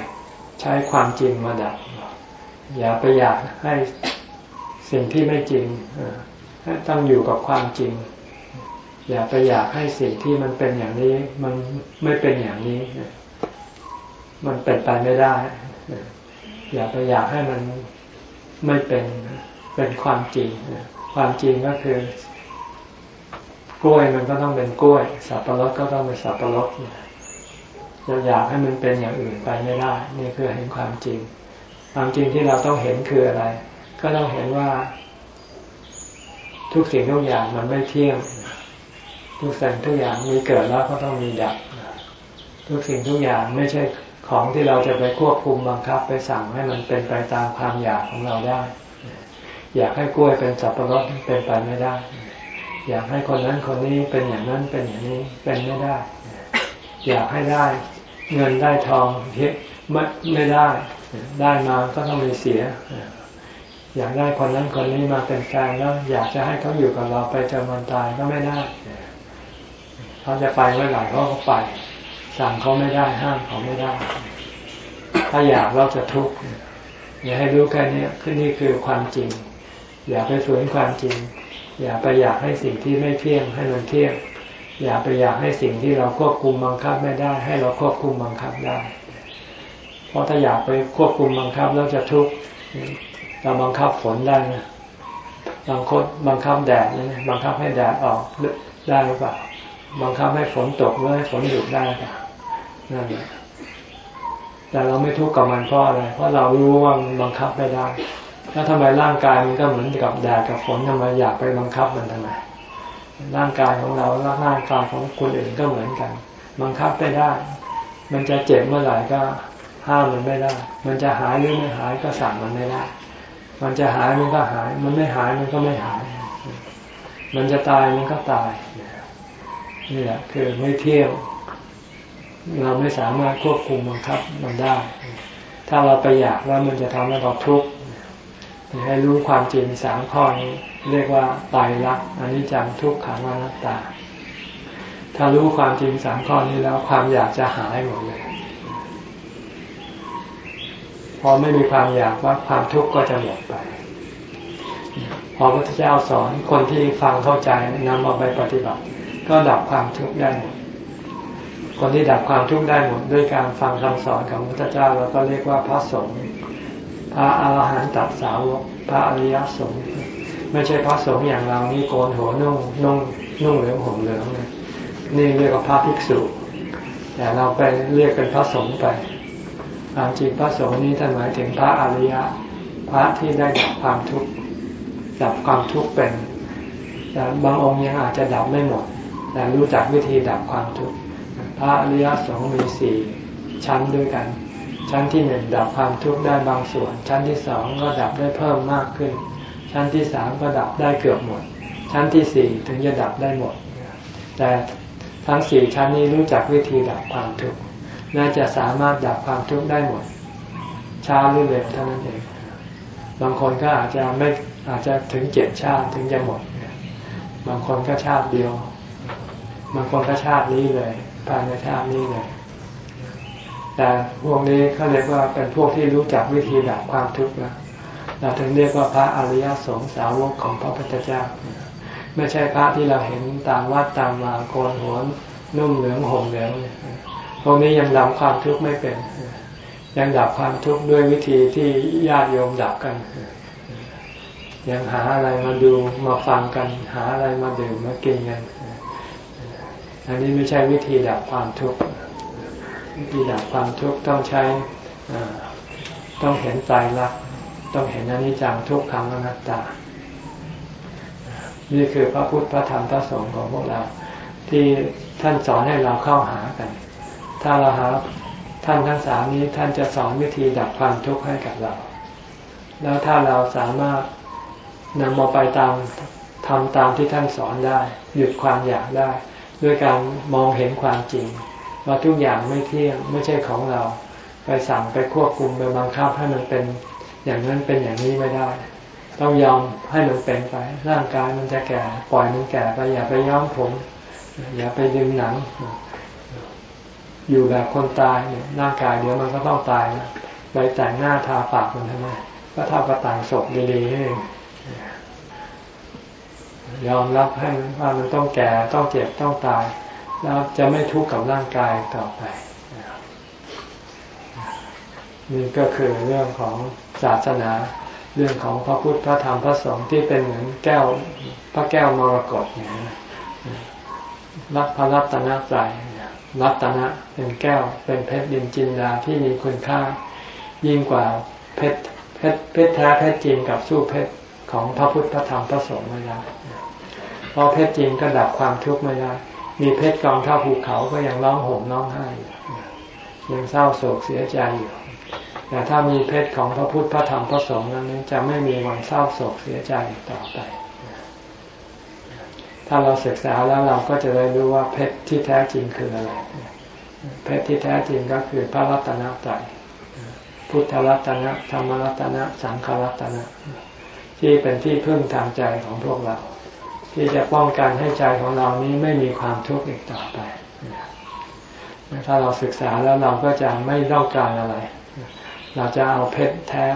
ใช้ความจริงมาดับ อย่าไปอยากให้สิ่งที่ไม่จริงต้องอยู่กับความจริง อย่าไปอยากให้สิ่งที่มันเป็นอย่างนี้ มันไม่เป็นอย่างนี้ มันเป็นไปไม่ได้ อย่าไปอยากให้มันไม่เป็นเป็นความจริง ความจริงก็คือ กล้วยมันก็ต้องเป็นกล้วย สับปะรดก็ต้องเป็นสับปะรดจะอยากให้มันเป็นอย่างอื่นไปไม่ได้ นี่คือเห็นความจริง ความจริงที่เราต้องเห็นคืออะไร ก็ต้องเห็นว่า ทุกสิ่งทุกอย่างมันไม่เที่ยง ทุกสิ่งทุกอย่างมีเกิดแล้วก็ต้องมีดับ ทุกสิ่งทุกอย่างไม่ใช่ของที่เราจะไปควบคุมบังคับไปสั่งให้มันเป็นไปตามความอยากของเราได้ อยากให้กล้วยเป็นสับปะรดเป็นไปไม่ได้ อยากให้คนนั้นคนนี้เป็นอย่างนั้นเป็นอย่างนี้เป็นไม่ได้ อยากให้ได้เงินได้ทองเพียไม่ไม่ได้ ได้มาก็ต้องมีเสีย อยากได้คนนั้นคนนี้มาเป็นแฟนแล้วอยากจะให้เขาอยู่กับเราไปจนวันตายก็ไม่ได้เขาจะไปเมื่อไหร่เขาก็ไป สั่งเขาไม่ได้ห้ามเขาไม่ได้ ถ้าอยากเราจะทุกข์อย่าให้รู้แค่นี้คือนี่คือความจริง อย่าไปฝืนความจริง อย่าไปอยากให้สิ่งที่ไม่เที่ยงให้มันเที่ยง อย่าไปอยากให้สิ่งที่เราควบคุมบังคับไม่ได้ ให้เราควบคุมบังคับได้ เพราะถ้าอยากไปควบคุมบังคับแล้วจะทุกข์เราบังคับฝนได้นะบางคนบังคับแดดนะบังคับให้แดดออกได้หรือเปล่าบังคับให้ฝนตกหรือให้ฝนหยุดได้ค่ะนั่นแหละแต่เราไม่ทุกข์กับมันเพราะอะไร เพราะเรารู้ว่ามันบังคับไม่ได้ แล้วทำไมร่างกายมันก็เหมือนกับแดดกับฝนทำไมอยากไปบังคับมันทำไมร่างกายของเราร่างกายของคนอื่นก็เหมือนกัน บังคับไม่ได้ มันจะเจ็บเมื่อไหร่ก็ห้ามมันไม่ได้ มันจะหายหรือไม่หายก็สั่งมันไม่ได้ มันจะหายมันก็หาย มันไม่หายมันก็ไม่หาย มันจะตายมันก็ตายนี่แหละคือไม่เที่ยว เราไม่สามารถควบคุมบังคับมันได้ ถ้าเราไปอยากแล้วมันจะทำให้เราทุกข์ ให้รู้ความจริงสามข้อนี้ เรียกว่าตายรักอันนี้จังทุกขังอนัตตา ถ้ารู้ความจริงสามข้อนี้แล้วความอยากจะหายหมดเลย พอไม่มีความอยากว่าความทุกข์ก็จะหมดไป พอพระพุทธเจ้าสอนคนที่ฟังเข้าใจนำมาไปปฏิบัติ ก็ดับความทุกข์ได้หมดคนที่ดับความทุกข์ได้หมดด้วยการฟังคำสอนของพระพุทธเจ้าเราก็เรียกว่าพระสงฆ์ พระอาหารหันตสาวกพระอริยสงฆ์ไม่ใช่พระสงฆ์อย่างเรานี่โกนหัวนุ่งนุ่งนุ่งเหลืองห่มเหลืองนี่เรียกว่าพระภิกษุแต่เราไปเรียกเป็นพระสงฆ์ไปความจริงพระสงฆ์นี้ท่านหมายถึงพระอริยะ พระที่ได้ดับความทุกข์ดับความทุกข์เป็นแต่บางองค์ยังอาจจะดับไม่หมด แต่รู้จักวิธีดับความทุกข์พระอริยสงฆ์มีสี่ชั้นด้วยกัน ชั้นที่หนึ่งดับความทุกข์ได้บางส่วน ชั้นที่สองก็ดับได้เพิ่มมากขึ้น ชั้นที่สามก็ดับได้เกือบหมด ชั้นที่สี่ถึงจะดับได้หมด แต่ทั้งสี่ชั้นนี้รู้จักวิธีดับความทุกข์น่าจะสามารถดับความทุกข์ได้หมดช้าหรือเร็วเท่านั้นเองบางคนก็อาจจะไม่อาจจะถึงเจ็ดชาติถึงจะหมดบางคนก็ชาติเดียว บางคนก็ชาตินี้เลยภายในชาตินี้เลย แต่พวกนี้เขาเรียกว่าเป็นพวกที่รู้จักวิธีดับความทุกข์แล้วเราถึงเรียกว่าพระอริยสงสาวกของพระพุทธเจ้า ไม่ใช่พระที่เราเห็นตามวัดตามวาโกนหัวนุ่มเหลืองห่มเหลืองพวกนี้ยังดับความทุกข์ไม่เป็น ยังดับความทุกข์ด้วยวิธีที่ญาติโยมดับกันยังหาอะไรมาดูมาฟังกัน หาอะไรมาดื่มมากินกัน อันนี้ไม่ใช่วิธีดับความทุกข์ วิธีดับความทุกข์ต้องใช้ต้องเห็นใจรักต้องเห็นอนิจจังทุกขังอนัตตา นี่คือพระพุทธพระธรรมพระสงฆ์ของพวกเรา ที่ท่านสอนให้เราเข้าหากัน ถ้าเราหาท่านทั้งสามนี้ท่านจะสอนวิธีดับความทุกข์ให้กับเรา แล้วถ้าเราสามารถนำมาไปตามทำตามที่ท่านสอนได้ หยุดความอยากได้ ด้วยการมองเห็นความจริง ว่าทุกอย่างไม่เที่ยงไม่ใช่ของเรา ไปสั่งไปควบคุมไปบังคับให้มันเป็นอย่างนั้นเป็นอย่างนี้ไม่ได้ ต้องยอมให้มันเป็นไป ร่างกายมันจะแก่ปล่อยมันแก่ไปอย่าไปย้อมผม อย่าไปดึงหนัง อยู่แบบคนตายเนี่ยร่างกายเดี๋ยวมันก็ต้องตายนะไปแต่งหน้าทาปากมันทำไมก็เท่ากับต่างศพดีๆนี่ยอมรับให้ว่ามันต้องแก่ต้องเจ็บต้องตาย แล้วจะไม่ทุกข์กับร่างกายต่อไป นี่ก็คือเรื่องของศาสนา เรื่องของพระพุทธพระธรรมพระสงฆ์ที่เป็นเหมือนแก้วพระแก้วมรกตเนี่ยรักพระรัตนใจรัตนะเป็นแก้วเป็นเพชรดินจินดาที่มีคุณค่า ยิ่งกว่าเพชรเพชรเพชรแท้เพชรจริงกับสู้เพชรของพระพุทธพระธรรมพระสงฆ์ไม่ได้เพราะเพชรจริงก็ดับความทุกข์ไม่ได้ มีเพชรกองเท่าภูเขาก็ยังร้องห่มร้องไห้ยังเศร้าโศกเสียใจอยู่ แต่ถ้ามีเพชรของพระพุทธพระธรรมพระสงฆ์นั้นจะไม่มีวันเศร้าโศกเสียใจต่อไป ถ้าเราศึกษาแล้วเราก็จะได้รู้ว่าเพชรที่แท้จริงคืออะไร เพชรที่แท้จริงก็คือพระรัตนตรัยพุทธรัตนะธรรมรัตนะสังฆรัตนะ ที่เป็นที่พึ่งทางใจของพวกเรา ที่จะป้องกันให้ใจของเรานี้ไม่มีความทุกข์อีกต่อไป ถ้าเราศึกษาแล้วเราก็จะไม่ต้องการอะไร เราจะเอาเพชรแท้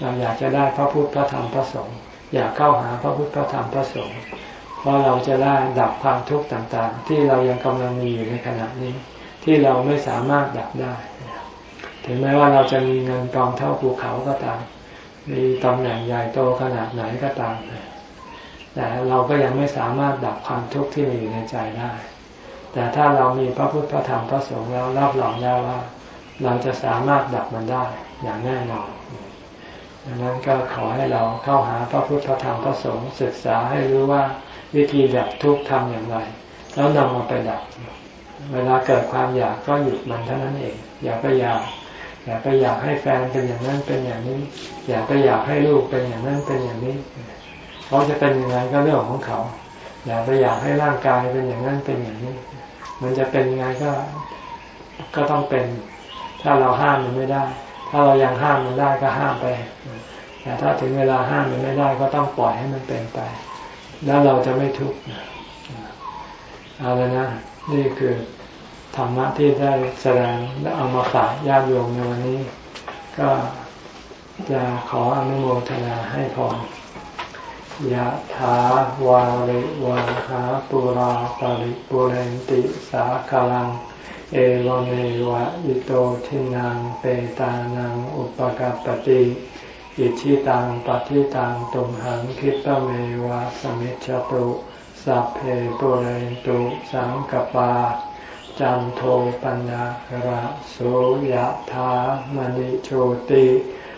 เราอยากจะได้พระพุทธพระธรรมพระสงฆ์อยากเข้าหาพระพุทธพระธรรมพระสงฆ์เพราะเราจะได้ดับความทุกข์ต่างๆ ที่เรายังกำลังมีอยู่ในขณะนี้ ที่เราไม่สามารถดับได้ ถึงแม้ว่าเราจะมีเงินกองเท่าภูเขาก็ตาม มีตำแหน่งใหญ่โตขนาดไหนก็ตาม แต่เราก็ยังไม่สามารถดับความทุกข์ที่มีอยู่ในใจได้ แต่ถ้าเรามีพระพุทธพระธรรมพระสงฆ์แล้วรับรองได้ว่า เราจะสามารถดับมันได้อย่างแน่นอนดังนั้นก็ขอให้เราเข้าหาพระพุทธพระธรรมพระสงฆ์ศึกษาให้รู้ว่าวิธีดับทุกข์ทำอย่างไร แล้วนำมาไปดับ เวลาเกิดความอยากก็หยุดมันเท่านั้นเอง อย่าไปอยากอย่าไปอยากให้แฟนเป็นอย่างนั้นเป็นอย่างนี้ อย่าไปอยากให้ลูกเป็นอย่างนั้นเป็นอย่างนี้ เขาจะเป็นยังไงก็เรื่องของเขา อย่าไปอยากให้ร่างกายเป็นอย่างนั้นเป็นอย่างนี้ มันจะเป็นยังไงก็ก็ต้องเป็น ถ้าเราห้ามมันไม่ได้ ถ้าเรายังห้ามมันได้ก็ห้ามไปแต่ถ้าถึงเวลาห้ามมันไม่ได้ก็ต้องปล่อยให้มันเป็นไป แล้วเราจะไม่ทุกข์เอาลยนะ นี่คือธรรมะที่ได้แสดงและเอามาฝากญาติโยมในวันนี้ ก็จะขออนุโมทนาให้พร ยะถาวาริวาหาปุราปาริปุเรนติสาคลัง เอวเมวะอิโตทินังเปตานังอุปกาปติอิชิตังปฏิตังตุมหังคิปเมวะสมิจจตุสัพเพปุเรนตุสังกปา จันโทปัญญาระโสยะถามณิโชติ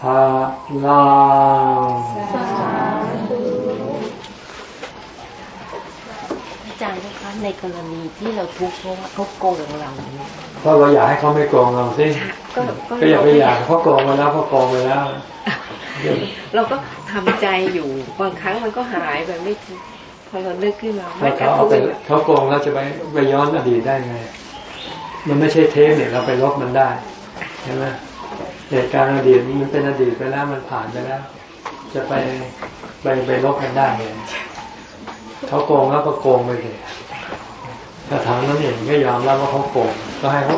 ภาลังอาจารย์นะคะในกรณีที่เราทุกข์เพราะว่าเขาโกงเราเนี่ยเพราะเราอยากให้เขาไม่โกงเราสิก็ก็ก็อย่าไปอยากเขาโกงมาแล้วเขาโกงไปแล้ว เราก็ทำใจอยู่บางครั้งมันก็หายไปไม่ทุกข์พอเรานึกขึ้นมาถ้าเขาเอาไปเขาโกงเราจะไปไปย้อนอดีตได้ไง มันไม่ใช่เทปเนี่ยเราไปลบมันได้ใช่ไหม เหตุการณ์อดีตมันเป็นอดีตไปแล้วมันผ่านไปแล้ว จะไปไปไปลบกันได้ไงเขาโกงแล้วก็โกงไปเลยถ้าถามนั้นเองก็ยอมรับว่าเขาโกงก็ให้เขา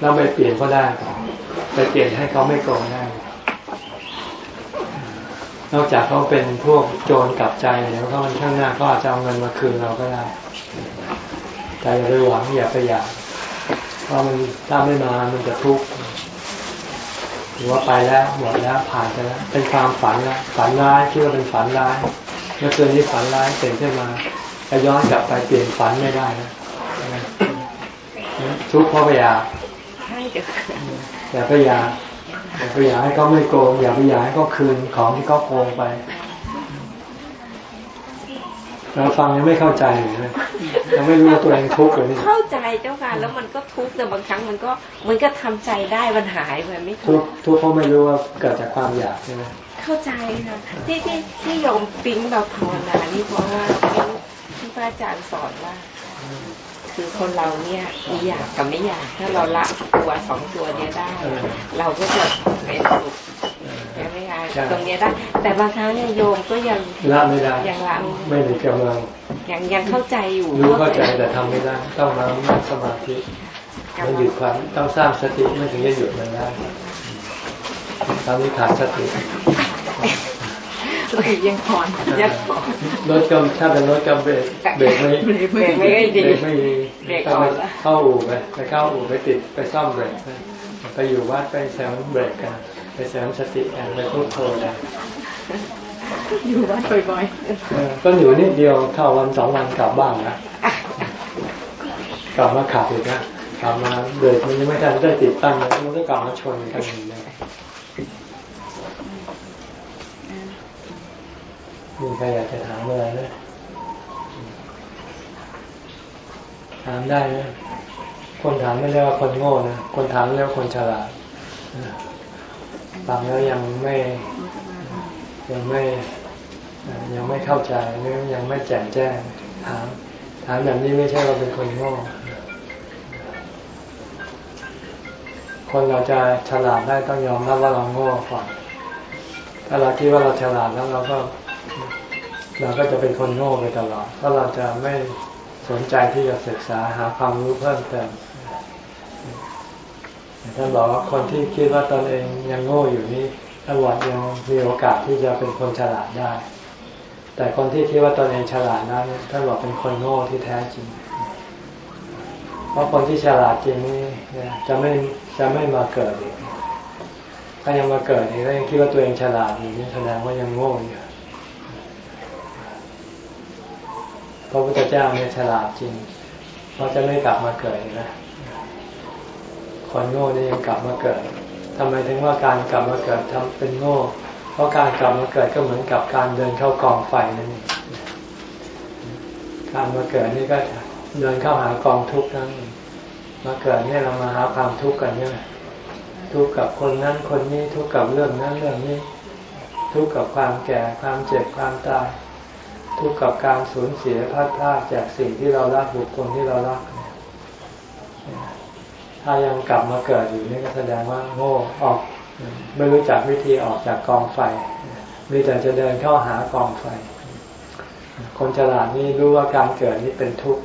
เราไปเปลี่ยนเขาได้ไปเปลี่ยนให้เขาไม่โกงได้นอกจากเขาเป็นพวกโจรกลับใจเดี๋ยวเขามันข้างหน้าก็อาจจะเอาเงินมาคืนเราก็ได้ แต่อย่าไปหวังอย่าไปอยากเพราะมันถ้าไม่มามันจะทุกข์ หรือว่าไปแล้วหมดแล้วผ่านไปแล้วเป็นความฝันแล้วฝันร้ายคิดว่าเป็นฝันร้ายเมื่อคืนนี้ฝันร้ายตื่นขึ้นมาจะย้อนกลับไปเปลี่ยนฝันไม่ได้นะทุกข์เพราะไปอยากใช่จ้ะอย่าไปอยากอย่าไปอยากให้เขาไม่โกงอย่าไปอยากให้เขาคืนของที่เขาโกงไป เราฟังยังไม่เข้าใจเลยยังไม่รู้ว่าตัวเองทุกข์เลยนี่เข้าใจเจ้าค่ะแล้วมันก็ทุกข์แต่บางครั้งมันก็มันก็ทำใจได้มันหายไปไม่ทุทุกกข์ข์ทุกข์เพราะไม่รู้ว่าเกิดจากความอยากใช่ไหมเข้าใจค่ะที่ที่ที่โยมปิ๊งเราภาวนานี่เพราะว่าที่พระอาจารย์สอนว่า คือคนเราเนี่ยมีอยากกับไม่อยาก ถ้าเราละตัวสองตัวเนี้ยได้ เราก็จะเป็นสุขใช่ไหมคะตรงเนี้ยได้ แต่บางครั้งเนี่ยโยมก็ยังละไม่ได้ยังละไม่มีกำลังยังยังเข้าใจอยู่รู้เข้าใจแต่ทำไม่ได้ต้องมานั่งสมาธิมันหยุดความต้องสร้างสติไม่ถึงจะหยุดมันได้ตอนนี้ขาดสติ ยังถอนยังถอนรถกำถ้าเป็นรถกำเบรกเบรกไม่เบรกไม่ได้ดีเบรกไม่ดีเบรกต้องอ่ไปอนละเข้าอู่ไปไปเข้าอู่ไปติดไปซ่อมเบรกนะไปอยู่วัดไปเสริมเบรกกันไปเสริมสติกันไปพุทโธกันอยู่บ้านบ่อยเออก็อยู่นิดเดียวเข้าวันสองวันกลับบ้านนะกลับมาขับอีกนะกลับมาเบรกมันยังไม่ทันได้ติดตั้งเลยมันก็กลับมาชนกันอีกเลย มีใครอยากจะถามอะไรไหมถามได้นะ คนถามไม่เรียกว่าคนโง่นะ คนถามเรียกว่าคนฉลาดฟังแล้วยังไม่ยังไม่ยังไม่เข้าใจยังไม่แจ่มแจ้งถามถามแบบนี้ไม่ใช่ว่าเป็นคนโง่ คนเราจะฉลาดได้ต้องยอมรับว่าเราโง่ก่อน ถ้าเราคิดว่าเราฉลาดแล้วเราก็ เราก็จะเป็นคนโง่ไปตลอดเพราเราจะไม่สนใจที่จะศึกษาหาความรู้เพิ่มเติมท่านบอกว่าคนที่คิดว่าตนเองยังโง่อยู่นี่ท่านบอกยังมีโอกาสที่จะเป็นคนฉลาดได้ แต่คนที่คิดว่าตนเองฉลาดนั้นท่านบอกเป็นคนโง่ที่แท้จริง เพราะคนที่ฉลาดจริงนี่จะไม่จะไม่มาเกิดอีกถ้ายังมาเกิดอีกแล้วยังคิดว่าตัวเองฉลาดอยู่นี่แสดงว่ายังโง่อยู่ พระพุทธเจ้าเนี่ยฉลาดจริงเพราะจะไม่กลับมาเกิดนะคนโง่นี่ยังกลับมาเกิดทำไมถึงว่าการกลับมาเกิดทำเป็นโง่ เพราะการกลับมาเกิดก็เหมือนกับการเดินเข้ากองไฟนั่นเองการมาเกิดนี่ก็เดินเข้าหากองทุกข์นั่นเองมาเกิดเนี่ยเรามาหาความทุกข์กันใช่ไหมทุกข์กับคนนั้นคนนี้ทุกข์กับเรื่องนั้นเรื่องนี้ ทุกข์กับความแก่ความเจ็บความตาย ทุกข์กับการสูญเสียพลาดพลาดจากสิ่งที่เรารักบุคคลที่เรารัก ถ้ายังกลับมาเกิดอยู่นี่ก็แสดงว่าโง่ออก ไม่รู้จักวิธีออกจากกองไฟ มีแต่จะเดินเข้าหากองไฟ คนฉลาดนี่รู้ว่าการเกิดนี่เป็นทุกข์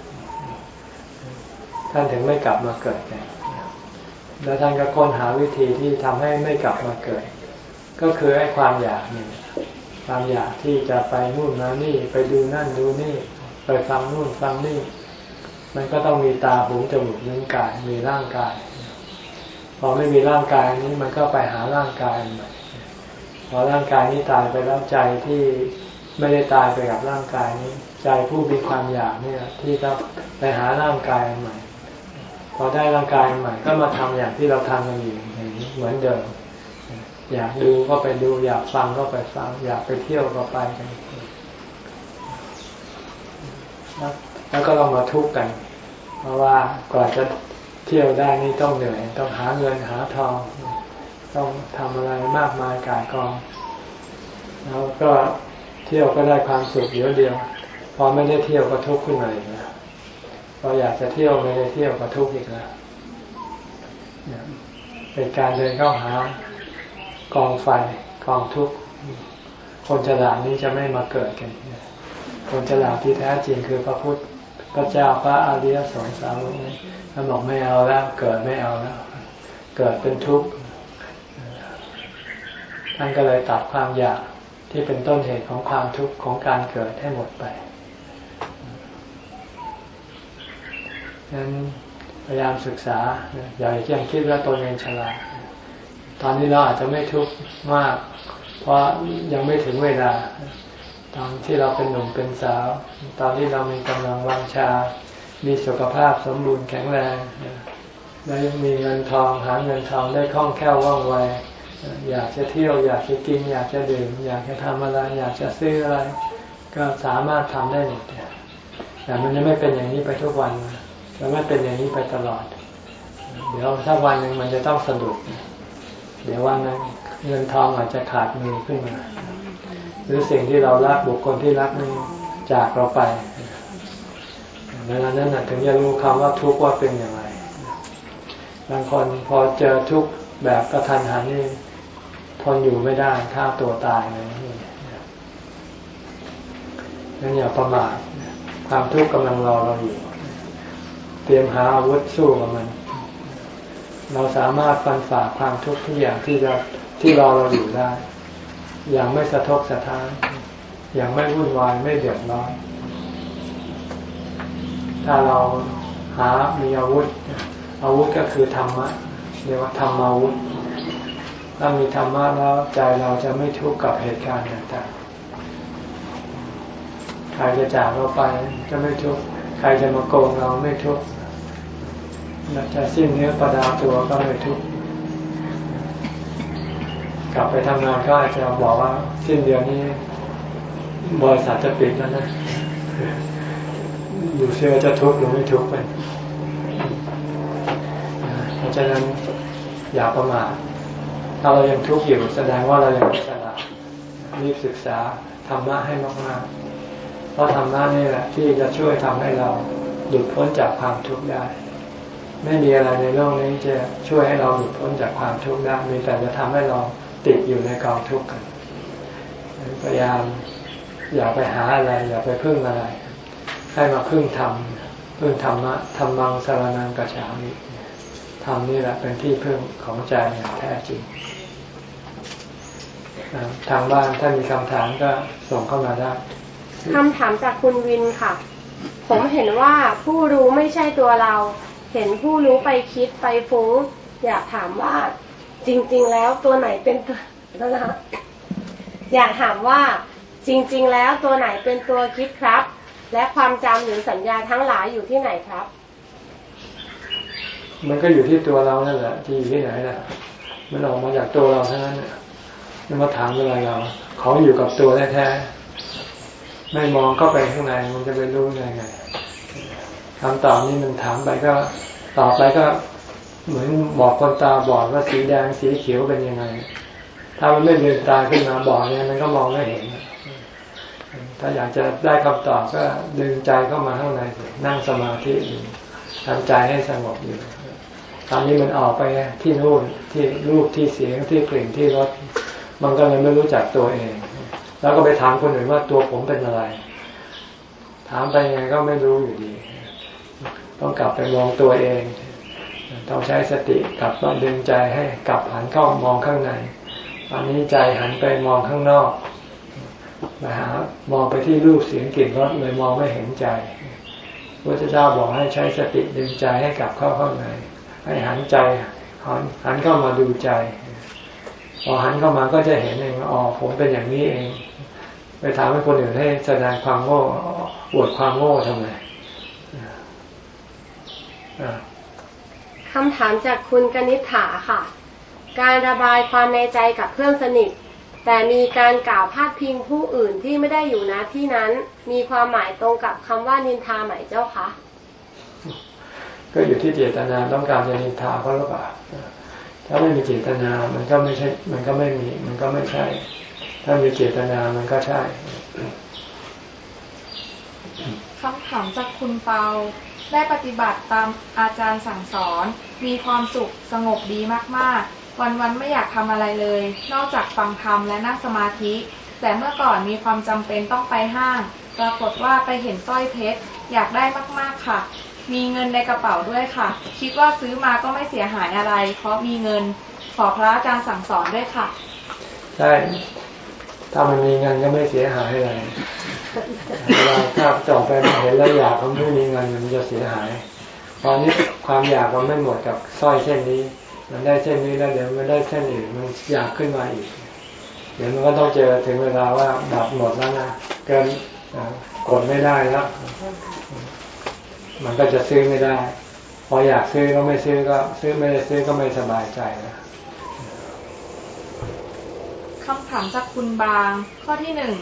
ท่านถึงไม่กลับมาเกิดกันแล้วท่านก็ค้นหาวิธีที่ทำให้ไม่กลับมาเกิด ก็คือไอ้ความอยากนี่ ความอยากที่จะไปนู่นมานี่ ไปดูนั่นดูนี่ ไปฟังนู่นฟังนี่ มันก็ต้องมีตาหูจมูกนิ้วกายมีร่างกาย พอไม่มีร่างกายนี้มันก็ไปหาร่างกายใหม่พอร่างกายนี้ตายไปแล้วใจที่ไม่ได้ตายไปกับร่างกายนี้ใจผู้มีความอยากเนี่ย ที่จะไปหาร่างกายใหม่ พอได้ร่างกายใหม่ ก็มาทำอย่างที่เราทำกันอยู่เหมือนเดิม อยากดูก็ไปดู อยากฟังก็ไปฟัง อยากไปเที่ยวก็ไปกันแล้วก็เรามาทุกข์กัน เพราะว่ากว่าจะเที่ยวได้นี่ต้องเหนื่อย ต้องหาเงินหาทอง ต้องทำอะไรมากมายกายกอง แล้วก็เที่ยวก็ได้ความสุขเยอะเดียว พอไม่ได้เที่ยวก็ทุกข์ขึ้นมาอีกแล้วพออยากจะเที่ยวไม่ได้เที่ยวก็ทุกข์อีกแล้วเป็นการเดินเข้าหา กองไฟกองทุกข์คนฉลาดนี้จะไม่มาเกิดกัน คนฉลาดที่แท้จริงคือพระพุทธพระเจ้าพระอริยสงสารนี้ท่านบอกไม่เอาแล้วเกิดไม่เอาแล้ว เกิดเป็นทุกข์ท่านก็เลยตัดความอยากที่เป็นต้นเหตุของความทุกข์ของการเกิดให้หมดไปฉะนั้นพยายามศึกษาอย่ายังคิดว่าตนเองฉลาด ตอนนี้เราอาจจะไม่ทุกข์มาก เพราะยังไม่ถึงเวลา ตอนที่เราเป็นหนุ่มเป็นสาว ตอนที่เรามีกำลังวังชา มีสุขภาพสมบูรณ์แข็งแรงแล้มีเงินทองหาเงินทองได้คล่องแคล่วว่องไวอยากจะเที่ยวอยากจะกิน อยากจะดื่ม อยากจะทำอะไร อยากจะซื้ออะไร ก็สามารถทำได้หมดแต่มันจะไม่เป็นอย่างนี้ไปทุกวันจะไม่เป็นอย่างนี้ไปตลอด เดี๋ยวถ้าวันหนึ่งมันจะต้องสะดุด เดี๋ยววันนั้นเงินทองอาจจะขาดมือขึ้นมาหรือสิ่งที่เรารักบุคคลที่รักนี่จากเราไปเวลานั้นถึงจะรู้คำว่าทุกข์ว่าเป็นอย่างไรบางคนพอเจอทุกข์แบบกระทันหันนี่ทนอยู่ไม่ได้ฆ่าตัวตายเลยนี่นั่นอย่าประมาทความทุกข์กำลังรอเราอยู่ เตรียมหาอาวุธสู้กับมัน เราสามารถฟันฝ่าความทุกข์ทุกอย่างที่จะที่รอเราอยู่ได้ อย่างไม่สะทกสะท้าน อย่างไม่วุ่นวายไม่เดือดร้อน ถ้าเราหามีอาวุธ อาวุธก็คือธรรมะเรียกว่าธรรมอาวุธ ถ้ามีธรรมะแล้วใจเราจะไม่ทุกข์กับเหตุการณ์ต่างๆ ใครจะจากเราไปจะไม่ทุกข์ ใครจะมาโกงเราไม่ทุกข์ จะสิ้นเนื้อประดาตัวก็ไม่ทุกข์กลับไปทำงานก็อาจจะบอกว่าสิ้นเดือนนี้บริษัทจะปิดแล้วนะอยู่เชื่อจะทุกข์หรือไม่ทุกข์ไปเพราะฉะนั้นอย่าประมาทถ้าเรายังทุกข์อยู่แสดงว่าเรายังไม่ฉลาดรีบศึกษาธรรมะให้มากๆเพราะธรรมะนี่แหละที่จะช่วยทำให้เราหลุดพ้นจากความทุกข์ได้ ไม่มีอะไรในโลกนี้จะช่วยให้เราหลุดพ้นจากความทุกข์ได้มีแต่จะทำให้เราติดอยู่ในกองทุกข์กันพยายามอย่าไปหาอะไร อย่าไปพึ่งอะไร ให้มาพึ่งธรรมพึ่งธรรมะธรรมังสารนังกัจฉามิธรรมนี่แหละเป็นที่พึ่งของใจอย่างแท้จริงทางบ้านถ้ามีคำถามก็ส่งเข้ามาได้คำถามจากคุณวินค่ะ ผมเห็นว่าผู้รู้ไม่ใช่ตัวเรา เห็นผู้รู้ไปคิดไปฟุ้งอยากถามว่า จริง ๆ แล้วตัวไหนเป็นตัวนะอยากถามว่า จริง ๆ แล้วตัวไหนเป็นตัวคิดครับ และความจำหรือสัญญาทั้งหลายอยู่ที่ไหนครับ มันก็อยู่ที่ตัวเรานั่นแหละที่อยู่ที่ไหนนะมันออกมาจากตัวเราเท่านั้นเนี่ยมาถามอะไรเรา ของอยู่กับตัวแท้ๆไม่มองเข้าไปข้างในมันจะไปรู้ยังไง คำตอบนี้มันถามไปก็ตอบไปก็เหมือนบอกคนตาบอดว่าสีแดงสีเขียวเป็นยังไง ถ้ามันไม่ลืนตาขึ้นมาบอกเนี่ยมันก็มองไม่เห็น ถ้าอยากจะได้คำตอบก็ดึงใจเข้ามาข้างในนั่งสมาธิอยู่ทำใจให้สงบอยู่ตอนนี้มันออกไปที่นู่นที่รูปที่เสียงที่กลิ่นที่รสมันก็เลยไม่รู้จักตัวเอง แล้วก็ไปถามคนอื่นว่าตัวผมเป็นอะไร ถามไปยังไงก็ไม่รู้อยู่ดี ต้องกลับไปมองตัวเอง ต้องใช้สติกลับมาดึงใจให้กลับหันเข้ามองข้างใน ตอนนี้ใจหันไปมองข้างนอกมาหามองไปที่รูปเสียงกลิ่นรสเลยมองไม่เห็นใจพระเจ้าบอกให้ใช้สติดึงใจให้กลับเข้าข้างใน ให้หันใจหันหันเข้ามาดูใจ พอหันเข้ามาก็จะเห็นเองอ๋อผมเป็นอย่างนี้เอง ไปถามให้คนอื่นให้แสดงความโง่อวดความโง่ทำไม คำถามจากคุณกนิษฐาค่ะ การระบายความในใจกับเพื่อนสนิท แต่มีการกล่าวพาดพิงผู้อื่นที่ไม่ได้อยู่ณที่นั้น มีความหมายตรงกับคำว่านินทาไหมเจ้าคะ ก็อยู่ที่เจตนาต้องการจะนินทาเขาหรือเปล่าถ้าไม่มีเจตนา มันก็ไม่ใช่ มันก็ไม่มี มันก็ไม่ใช่ ถ้ามีเจตนา มันก็ใช่ คำถามจากคุณเปา ได้ปฏิบัติตามอาจารย์สั่งสอน มีความสุขสงบดีมากๆ วันๆไม่อยากทำอะไรเลย นอกจากฟังธรรมและนั่งสมาธิ แต่เมื่อก่อนมีความจำเป็นต้องไปห้าง ปรากฏว่าไปเห็นสร้อยเพชร อยากได้มากๆค่ะ มีเงินในกระเป๋าด้วยค่ะ คิดว่าซื้อมาก็ไม่เสียหายอะไร เพราะมีเงิน ขอพระอาจารย์สั่งสอนด้วยค่ะ ใช่ ถ้ามันมีเงินก็ไม่เสียหายอะไรเวลาถ้าจอดไปเห็นแล้วอยากมันไม่มีเงินมันจะเสียหาย ตอนนี้ความอยากมันไม่หมดกับสร้อยเส้นนี้ มันได้เส้นนี้แล้วเดี๋ยวมันได้เส้นอื่นมันอยากขึ้นมาอีก เดี๋ยวมันก็ต้องเจอถึงเวลาว่าดับหมดแล้วนะเกินกดไม่ได้แล้วมันก็จะซื้อไม่ได้ พออยากซื้อก็ไม่ซื้อก็ ซื้อไม่ได้ซื้อก็ไม่สบายใจนะ คำถามจากคุณบาง ข้อที่หนึ่ง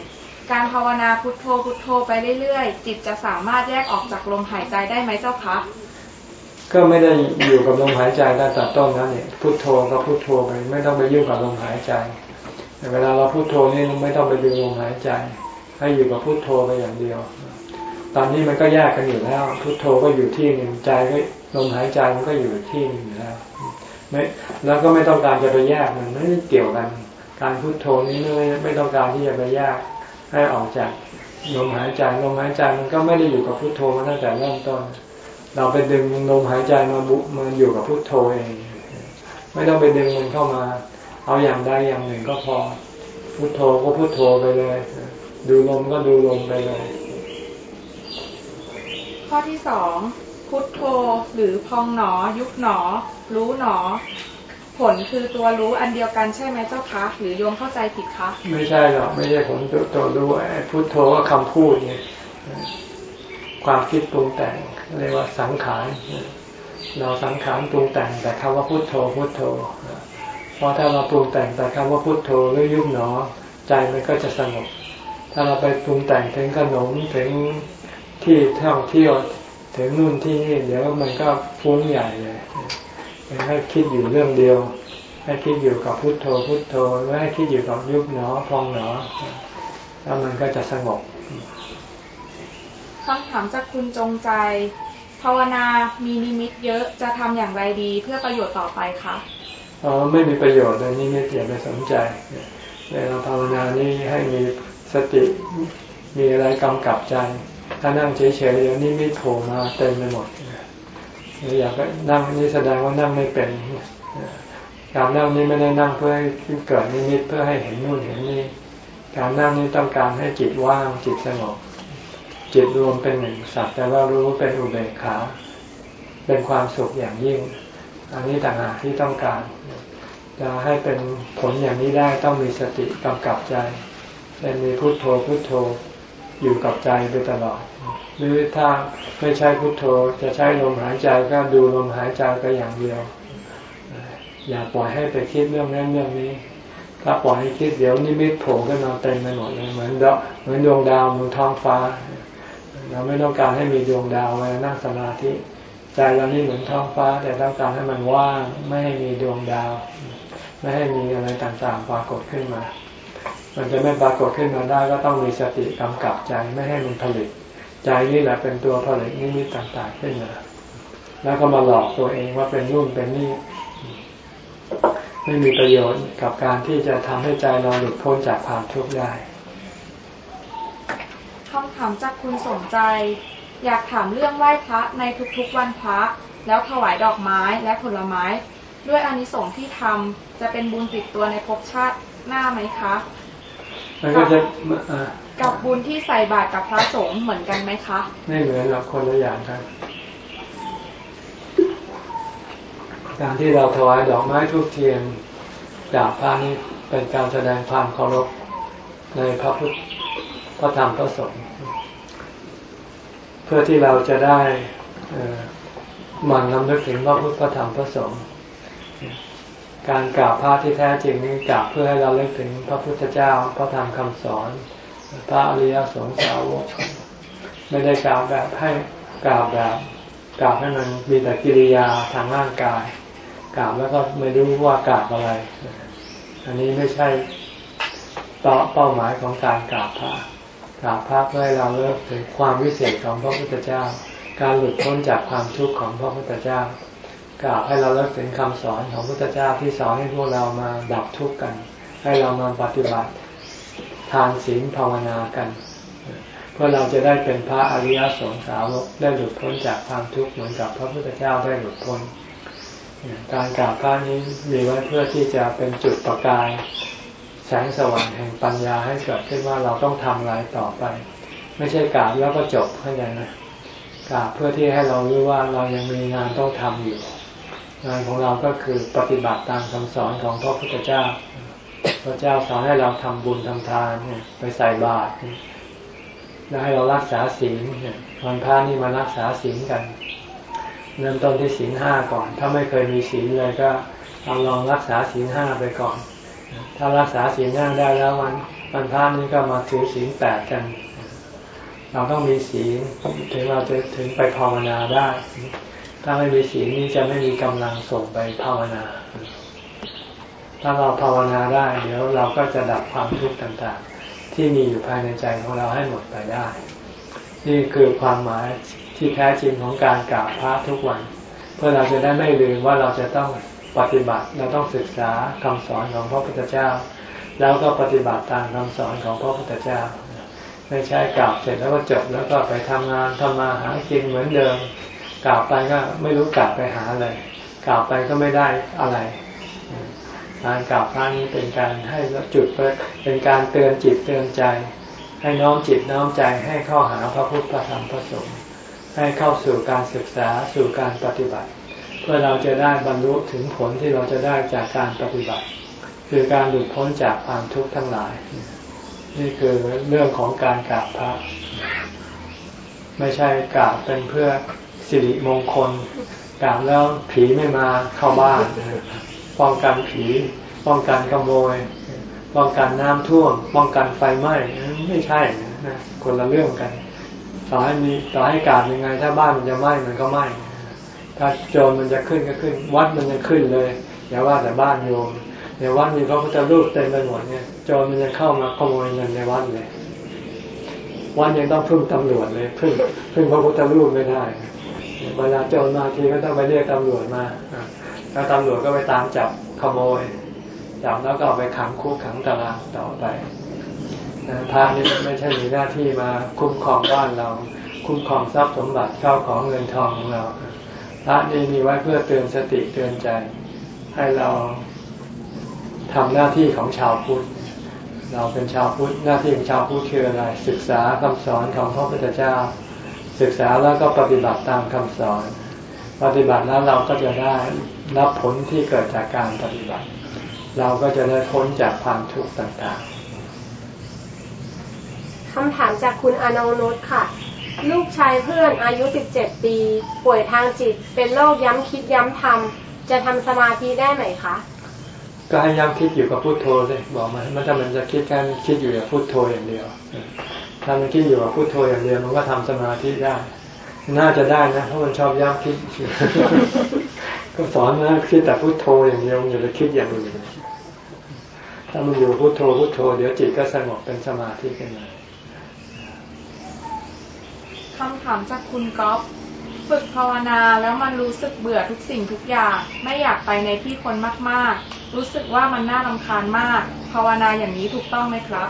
การภาวนาพุทโธพุทโธไปเรื่อยๆ จิตจะสามารถแยกออกจากลมหายใจได้ไหมเจ้าคะก็ไม่ได้อยู่กับลมหายใจตั้งแต่ต้นนะเนี่ยพุทโธก็พุทโธไปไม่ต้องไปยุ่งกับลมหายใจแต่เวลาเราพุทโธนี่ไม่ต้องไปดูลมหายใจ ให้อยู่กับพุทโธไปอย่างเดียว ตอนนี้มันก็แยกกันอยู่แล้ว พุทโธก็อยู่ที่หนึ่งใจก็ลมหายใจมันก็อยู่ที่หนึ่งแล้วไม่แล้วก็ไม่ต้องการจะไปแยกมันไม่เกี่ยวกัน การพุทโธนี้ไม่ไม่ต้องการที่จะไปแยกให้ออกจากลมหายใจลมหายใจมันก็ไม่ได้อยู่กับพุทโธมาตั้งแต่เริ่มต้น เราไปดึงลมหายใจมาบุมาอยู่กับพุทโธเองไม่ต้องไปดึงมันเข้ามา เอาอย่างใดอย่างหนึ่งก็พอพุทโธก็พุทโธไปเลย ดูลมก็ดูลมไปเลย ข้อที่สองพุทโธหรือพองหนอ ยุบหนอ รู้หนอ ผลคือตัวรู้อันเดียวกันใช่ไหมเจ้าคะหรือโยมเข้าใจผิดคะไม่ใช่หรอกไม่ใช่ผลตัวตัวรู้ไอ้พุทโธก็คำพูดเนี่ยความคิดปรุงแต่งเรียกว่าสังขารเราสังขารปรุงแต่งแต่คำว่าพุทโธพุทโธเพราะถ้าเราปรุงแต่งแต่คำว่าพุทโธหรือยุบหนอ ใจมันก็จะสงบถ้าเราไปปรุงแต่งถึงขนมถึงที่ท่องเที่ยวถึงนู่นที่นี่เดี๋ยวมันก็ฟุ้งใหญ่เลย ให้คิดอยู่เรื่องเดียว ให้คิดอยู่กับพุทโธพุทโธแล้วให้คิดอยู่กับยุบหนอพองหนอ แล้วมันก็จะสงบคำถามจากคุณจงใจ ภาวนามีนิมิตเยอะจะทำอย่างไรดีเพื่อประโยชน์ต่อไปคะอ๋อไม่มีประโยชน์เลยนิมิตอย่าไปสนใจเวลาภาวนานี่ให้มีสติมีอะไรกำกับใจ ถ้านั่งเฉยๆเดี๋ยวนี้มิตโผล่มาเต็มไปหมด อยากนั่งนี่แสดงว่านั่งไม่เป็นการนั่งนี้ไม่ได้นั่งเพื่อให้เกิดนิมิตเพื่อให้เห็นนู่นเห็นนี่การนั่งนี้ต้องการให้จิตว่างจิตสงบจิตรวมเป็นหนึ่งสักแต่ว่ารู้เป็นอุเบกขา เป็นความสุขอย่างยิ่ง อันนี้ต่างหากที่ต้องการ จะให้เป็นผลอย่างนี้ได้ต้องมีสติกำกับใจเป็นมีพุโทโธพุโทโธอยู่กับใจไปตลอดหรือถ้าไม่ใช้พุทโธจะใช้ลมหายใจก็ดูลมหายใจไปอย่างเดียว อย่าปล่อยให้ไปคิดเรื่องนั้นเรื่องนี้ ถ้าปล่อยให้คิดเดี๋ยวนิมิตโผล่ขึ้นมาเต็มไปหมดเลยเหมือนดเหมือนดวงดาวบนท้องฟ้า เราไม่ต้องการให้มีดวงดาวไว้นั่งสมาธิใจเรานี่เหมือนท้องฟ้า แต่ต้องการให้มันว่างไม่ให้มีดวงดาว ไม่ให้มีอะไรต่างๆปรากฏขึ้นมา มันจะไม่ปรากฏขึ้นมาได้ก็ต้องมีสติกำกับใจไม่ให้มันผลิต ใจนี่แหละเป็นตัวผลิตนิมิตต่างๆขึ้นมาแล้วก็มาหลอกตัวเองว่าเป็นรุ่นเป็นนี่ ไม่มีประโยชน์กับการที่จะทำให้ใจเราหลุดพ้นจากความทุกข์ได้คำถามจากคุณสนใจ อยากถามเรื่องไหว้พระในทุกๆวันพระ แล้วถวายดอกไม้และผลไม้ ด้วยอานิสงส์ที่ทำจะเป็นบุญติดตัวในภพชาติหน้าไหมคะ มันก็จะกับบุญที่ใส่บาตรกับพระสงฆ์เหมือนกันไหมคะ ไม่เหมือนหรอกคนละอย่างกันการที่เราถวายดอกไม้ทุกเทียนจากพระนี้เป็นการแสดงความเคารพในพระพุทธพระธรรมพระสงฆ์เพื่อที่เราจะได้มันนำนึกถึงพระพุทธพระธรรมพระสงฆ์ การกราบพระที่แท้จริงนี้กราบเพื่อให้เราเลิกถึงพระพุทธเจ้าพระธรรมคำสอน พระอริยสงสาวกไม่ได้กราบแบบให้กราบแบบกราบให้มันมีแต่กิริยาทางร่างกายกราบแล้วก็ไม่รู้ว่ากราบอะไร อันนี้ไม่ใช่ต่อเป้าหมายของการกราบพระกราบพระเพื่อให้เราเลิกถึงความวิเศษของพระพุทธเจ้า การหลุดพ้นจากความทุกข์ของพระพุทธเจ้า กราบให้เราเลิกถึงคำสอนของพระพุทธเจ้าที่สอนให้พวกเรามาดับทุกข์กัน ให้เรามาปฏิบัติทานศีลภาวนากัน เพื่อเราจะได้เป็นพระอริยสงสาวกได้หลุดพ้นจากความทุกข์เหมือนกับพระพุทธเจ้าได้หลุดพ้น การกราบพระนี้มีไว้เพื่อที่จะเป็นจุดประกายแสงสว่างแห่งปัญญาให้เกิดขึ้นว่าเราต้องทำอะไรต่อไป ไม่ใช่กราบแล้วก็จบเข้าใจนะกราบเพื่อที่ให้เรารู้ว่าเรายังมีงานต้องทำอยู่ งานของเราก็คือปฏิบัติตามคำสอนของพระพุทธเจ้า พระเจ้าสอนให้เราทำบุญทำทานไปใส่บาตรแล้วให้เรารักษาศีลวันพระนี่มารักษาศีลกันเริ่มต้นที่ศีลห้าก่อน ถ้าไม่เคยมีศีลเลยก็เอาลองรักษาศีลห้าไปก่อน ถ้ารักษาศีลห้าได้แล้ววันวันพระนี้ก็มาถือศีลแปดกัน เราต้องมีศีลถึงเราจะถึงไปภาวนาได้ ถ้าไม่มีศีลนี้จะไม่มีกำลังส่งไปภาวนา ถ้าเราภาวนาได้ เดี๋ยวเราก็จะดับความทุกข์ต่างๆ ที่มีอยู่ภายในใจของเราให้หมดไปได้ นี่คือความหมายที่แท้จริงของการกราบพระทุกวัน เพื่อเราจะได้ไม่ลืมว่าเราจะต้องปฏิบัติเราต้องศึกษาคำสอนของพระพุทธเจ้า แล้วก็ปฏิบัติตามคำสอนของพระพุทธเจ้า ไม่ใช่กราบเสร็จแล้วก็จบแล้วก็ไปทำงานทำมาหากินเหมือนเดิม กราบไปก็ไม่รู้กลับไปหาอะไรกราบไปก็ไม่ได้อะไร การกราบพระนี้เป็นการให้จุดเป็นการเตือนจิตเตือนใจ ให้น้อมจิตน้อมใจให้เข้าหาพระพุทธพระธรรมพระสงฆ์ให้เข้าสู่การศึกษาสู่การปฏิบัติ เพื่อเราจะได้บรรลุถึงผลที่เราจะได้จากการปฏิบัติ คือการหลุดพ้นจากความทุกข์ทั้งหลาย นี่คือเรื่องของการกราบพระ ไม่ใช่กราบเป็นเพื่อ สิริมงคลกราบแล้วผีไม่มาเข้าบ้านป้องกันผี ป้องกันขโมย ป้องกันน้ำท่วม ป้องกันไฟไหม้ไม่ใช่นะคนละเรื่องกัน ต่อให้มีต่อให้กาดยังไง ถ้าบ้านมันจะไหม้มันก็ไหม้ถ้าโจรมันจะขึ้นก็ขึ้น วัดมันจะขึ้นเลยอย่าว่าแต่บ้านโยมในวัดมีพระพุทธรูปเต็มไปหมดเนี่ยโจรมันยังเข้ามาขโมยเงินในวัดเลยวัดยังต้องพึ่งตำรวจเลยพึ่งพึ่งพระพุทธรูปไม่ได้ เวลาโจรมาทีก็ต้องไปเรียกตำรวจมาแล้วตำรวจก็ไปตามจับขโมยจับแล้วก็ไปขังคุกขังตารางต่อไปพระนี่ไม่ใช่มีหน้าที่มาคุ้มครองบ้านเรา คุ้มครองทรัพย์สมบัติเข้าของเงินทองของเราพระนี่มีไว้เพื่อเตือนสติเตือนใจ ให้เราทำหน้าที่ของชาวพุทธเราเป็นชาวพุทธหน้าที่ของชาวพุทธคืออะไรศึกษาคำสอนของพระพุทธเจ้า ศึกษาแล้วก็ปฏิบัติตามคำสอน ปฏิบัติแล้วเราก็จะได้รับผลที่เกิดจากการปฏิบัติ เราก็จะได้พ้นจากความทุกข์ต่างๆคำถามจากคุณอนงนุชค่ะ ลูกชายเพื่อนอายุ 17 ปี ป่วยทางจิต เป็นโรคย้ำคิดย้ำทำจะทำสมาธิได้ไหมคะก็ให้ย้ำคิดอยู่กับพุโทโธเลยบอกมันมันถ้ามันจะคิดการคิดอยู่กับพุโทโธอย่างเดียวถ้ามันคิดอยู่กับพุทโธอย่างเดียวมันก็ทำสมาธิได้ น่าจะได้นะเพราะมันชอบย้ำคิด ก็สอนนะคิดแต่พุทโธอย่างเดียวอย่าไปคิดอย่างอื่นถ้ามันอยู่พุทโธพุทโธเดี๋ยวจิตก็สงบเป็นสมาธิขึ้นมาคำถามจากคุณก๊อฟฝึกภาวนาแล้วมันรู้สึกเบื่อทุกสิ่งทุกอย่าง ไม่อยากไปในที่คนมากๆ รู้สึกว่ามันน่ารำคาญมาก ภาวนาอย่างนี้ถูกต้องไหมครับ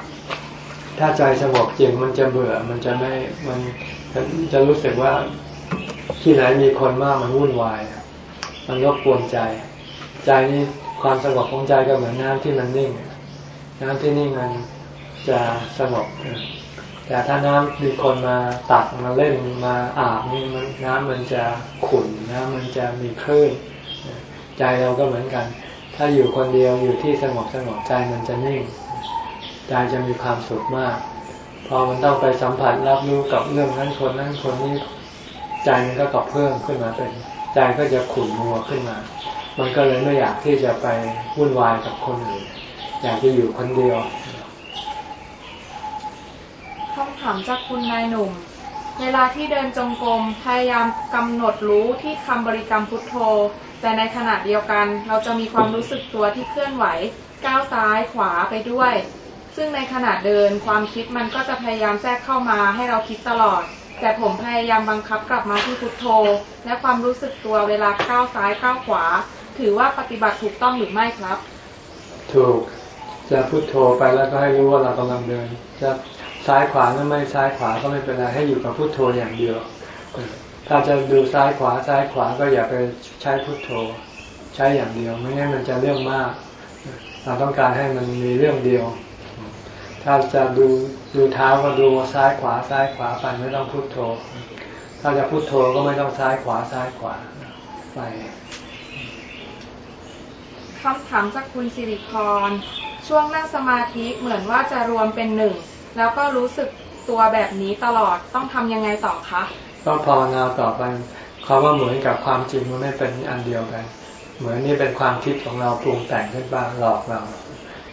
ถ้าใจสงบจริงมันจะเบื่อ มันจะไม่มันจะรู้สึกว่าที่ไหนมีคนมากมันวุ่นวาย มันรบกวนใจ ใจนี้ความสงบของใจก็เหมือนน้ำที่มันนิ่ง น้ำที่นิ่งมันจะสงบแต่ถ้าน้ำมีคนมาตักมาเล่นมาอาบนี่มันน้ำมันจะขุ่นน้ำมันจะมีคลื่นใจเราก็เหมือนกัน ถ้าอยู่คนเดียวอยู่ที่สงบสงบใจมันจะนิ่ง ใจจะมีความสุขมาก พอมันต้องไปสัมผัสรับรู้กับเรื่องนั้นคนนั้นคนนี้ใจมันก็กลับเพิ่มขึ้นมาเป็นใจก็จะขุ่นมัวขึ้นมา มันก็เลยไม่อยากที่จะไปวุ่นวายกับคนอื่นอยากจะอยู่คนเดียวคำถามจากคุณนายหนุ่ม เวลาที่เดินจงกรมพยายามกำหนดรู้ที่คำบริกรรมพุทโธ แต่ในขณะเดียวกัน เราจะมีความรู้สึกตัวที่เคลื่อนไหว ก้าวซ้ายขวาไปด้วย ซึ่งในขณะเดินความคิดมันก็จะพยายามแทรกเข้ามาให้เราคิดตลอด แต่ผมพยายามบังคับกลับมาที่พุทโธ และความรู้สึกตัวเวลาก้าวซ้ายก้าวขวา ถือว่าปฏิบัติถูกต้องหรือไม่ครับ ถูกจะพุทโธไปแล้วก็ให้รู้ว่าเรากำลังเดิน จะซ้ายขวาหรือไม่ซ้ายขวาก็ไม่เป็นไรให้อยู่กับพุทโธอย่างเดียว ถ้าจะดูซ้ายขวาซ้ายขวาก็อย่าไปใช้พุทโธ ใช้อย่างเดียว ไม่งั้นมันจะเรื่องมาก เราต้องการให้มันมีเรื่องเดียว ถ้าจะดูดูเท้าก็ดูซ้ายขวาซ้ายขวาไปไม่ต้องพุโทโธ ถ้าจะพุโทโธก็ไม่ต้องซ้ายขวาซ้ายขวาไปคำถามจากคุณสิริพรช่วงนั่งสมาธิเหมือนว่าจะรวมเป็นหนึ่ง แล้วก็รู้สึกตัวแบบนี้ตลอดต้องทำยังไงต่อคะต้องภาวนาต่อไปความว่าเหมือนกับความจริงมันไม่เป็นอันเดียวกัน เหมือนนี่เป็นความคิดของเราปรุงแต่งขึ้นมาหลอกเรา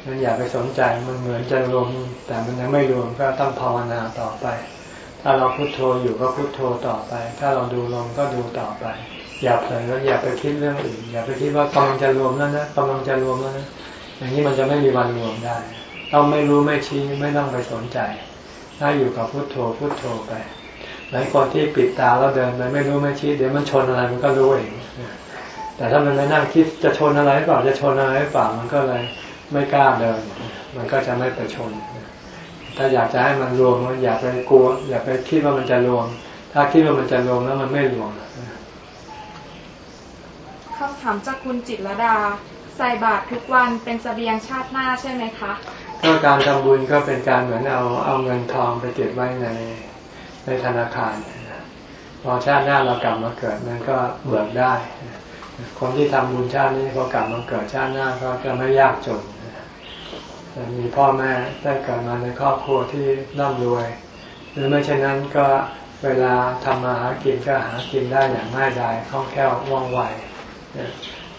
งั้นอย่าไปสนใจมันเหมือนจะรวม แต่มันยังไม่รวมก็ต้องภาวนาต่อไป ถ้าเราพุโทโธอยู่ก็พุโทโธต่อไป ถ้าเราดูลมก็ดูต่อไป อย่าเผลออย่าไปคิดเรื่องอื่น อย่าไปคิดว่ากำลังจะรวมแล้วนะกำลังจะรวมแล้วนะอย่างนี้มันจะไม่มีวันรวมได้ ต้องไม่รู้ไม่ชี้ไม่ต้องไปสนใจ ถ้าอยู่กับพุโทโธพุโทโธไปหลายคนที่ปิดตาแล้วเดินไปไม่รู้ไม่ชี้เดี๋ยวมันชนอะไรมันก็รู้เองแต่ถ้ามันไม่นั่งคิดจะชนอะไรหรือเปล่าจะชนอะไรหรือเปล่ามันก็เลย ไม่กล้าเดิน มันก็จะไม่ไปชน ถ้าอยากจะให้มันรวมอย่าไปกลัว อย่าไปคิดว่ามันจะรวม ถ้าคิดว่ามันจะรวมแล้วมันไม่รวมคำถามจากคุณจิตรลดา ใส่บาตรทุกวันเป็นเสบียงชาติหน้าใช่ไหมคะก็การทำบุญก็เป็นการเหมือนเอาเอาเงินทองไปเก็บไว้ในในธนาคารพอชาติหน้าเรากลับมาเกิดมันก็เบิกได้ คนที่ทำบุญชาตินี้พอกลับมาเกิดชาติหน้าก็จะไม่ยากจนมีพ่อแม่ได้เกิดมาในครอบครัวที่ร่ำรวย หรือไม่เช่นนั้นก็เวลาทำมาหากินก็หากินได้อย่างง่ายดายคล่องแคล่วว่องไว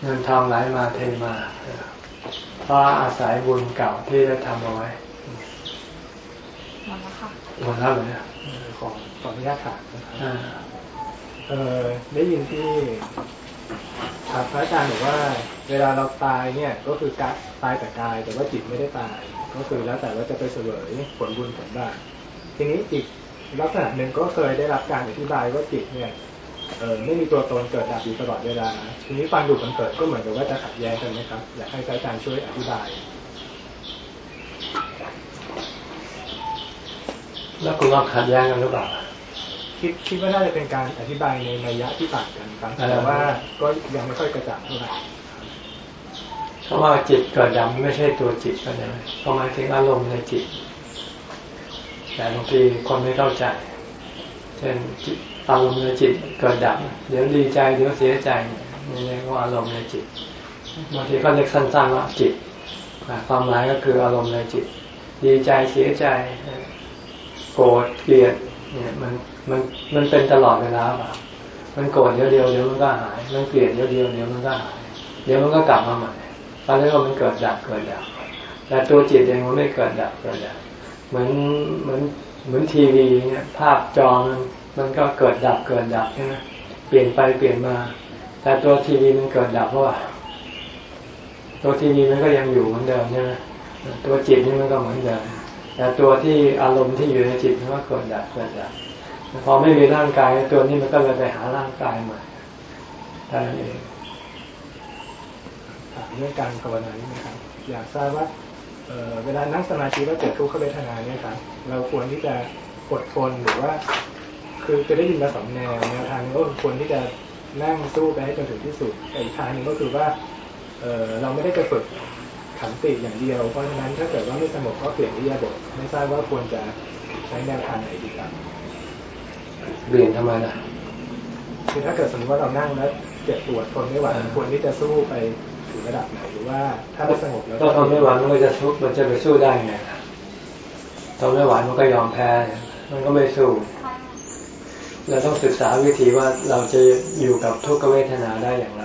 เงินทองไหลมาเทมาเพราะอาศัยบุญเก่าที่ได้ทำเอาไว้หมดแล้วค่ะหมดแล้วเลยนะขอขออนุญาตถามนะครับอ่าเออได้ยินที่ ครับพระอาจารย์บอกว่า เวลาเราตายเนี่ยก็คือกตายแต่กาย แต่ว่าจิตไม่ได้ตาย ก็คือแล้วแต่ว่าจะไปเสวยผลบุญผลบาปทีนี้อีกลักษณะหนึ่งก็เคยได้รับการอธิบายว่าจิตเนี่ยเออไม่มีตัวตนเกิดดับอยู่ตลอดเวลา ทีนี้ฟังดูมันเกิดก็เหมือนกับว่าจะขัดแย้งกันไหมครับ อยากให้พระอาจารย์ช่วยอธิบายแล้วคุณว่าขัดแย้งกันหรือเปล่า คิดคิดว่าน่าจะเป็นการอธิบายในนัยยะที่ต่างกันครับอ่าแต่ว่าก็ยังไม่ค่อยกระจ่างเท่าไหร่เพราะว่าจิตเกิดดับไม่ใช่ตัวจิตก็ได้เพราะหมายถึงอารมณ์ในจิต แต่บางทีคนไม่เข้าใจ เช่นจิตอารมณ์ในจิตเกิดดับ เดี๋ยวดีใจเดี๋ยวเสียใจนี่เรียกว่าอารมณ์ในจิตบางทีก็เรียกสั้นๆว่าจิตอ่าความหมายก็คืออารมณ์ในจิต ดีใจเสียใจ โกรธเกลียดเนี่ยมัน มันมันเป็นตลอดเวลาเปล่ามันโกรธเดียวเดียวเดี๋ยวมันก็หาย มันเกลียดเดียวเดียวเดี๋ยวมันก็หาย เดี๋ยวมันก็กลับมาใหม่ตอนนี้ก็มันเกิดดับเกิดดับแต่ตัวจิตเองมันไม่เกิดดับเกิดดับเหมือนเหมือนเหมือนทีวีเนี่ยภาพจอมันมันก็เกิดดับเกิดดับใช่ไหมเปลี่ยนไปเปลี่ยนมา แต่ตัวทีวีมันเกิดดับเพราะว่าตัวทีวีมันก็ยังอยู่เหมือนเดิมใช่ไหมตัวจิตนี่มันก็เหมือนเดิมแต่ตัวที่อารมณ์ที่อยู่ในจิตมันก็เกิดดับเกิดดับ พอไม่มีร่างกายตัวนี้มันก็เลยไปหาร่างกายใหม่ท่านั้นเองถามเรื่องการภาวนานี้นะครับ อยากทราบว่าเวลานั่งสมาธิแล้วเกิดทุกขเวทนาเนี่ยครับเราควรที่จะอดทนหรือว่า คือจะได้ยินมาสองแนวแนวทางก็ควรที่จะนั่งสู้ไปให้จนถึงที่สุดแต่อีกทางนึงก็คือว่าเราไม่ได้จะฝึกขันติอย่างเดียว เพราะฉะนั้นถ้าเกิดว่าไม่สงบก็เปลี่ยนอิริยาบถไม่ทราบว่าควรจะใช้แนวทางไหนดีครับ เปลี่ยนทำไมล่ะคือถ้าเกิดสมมติว่าเรานั่งแล้วเจ็บปวดทนไม่ไหวควรที่จะสู้ไปถึงระดับไหนหรือว่าถ้าไม่สงบแล้วก็ทนไม่ไหวมันก็จะทุกมันจะไปสู้ได้ไงทนไม่ไหวมันก็ยอมแพ้ มันก็ไม่สู้เราต้องศึกษาวิธีว่าเราจะอยู่กับทุกขเวทนาได้อย่างไร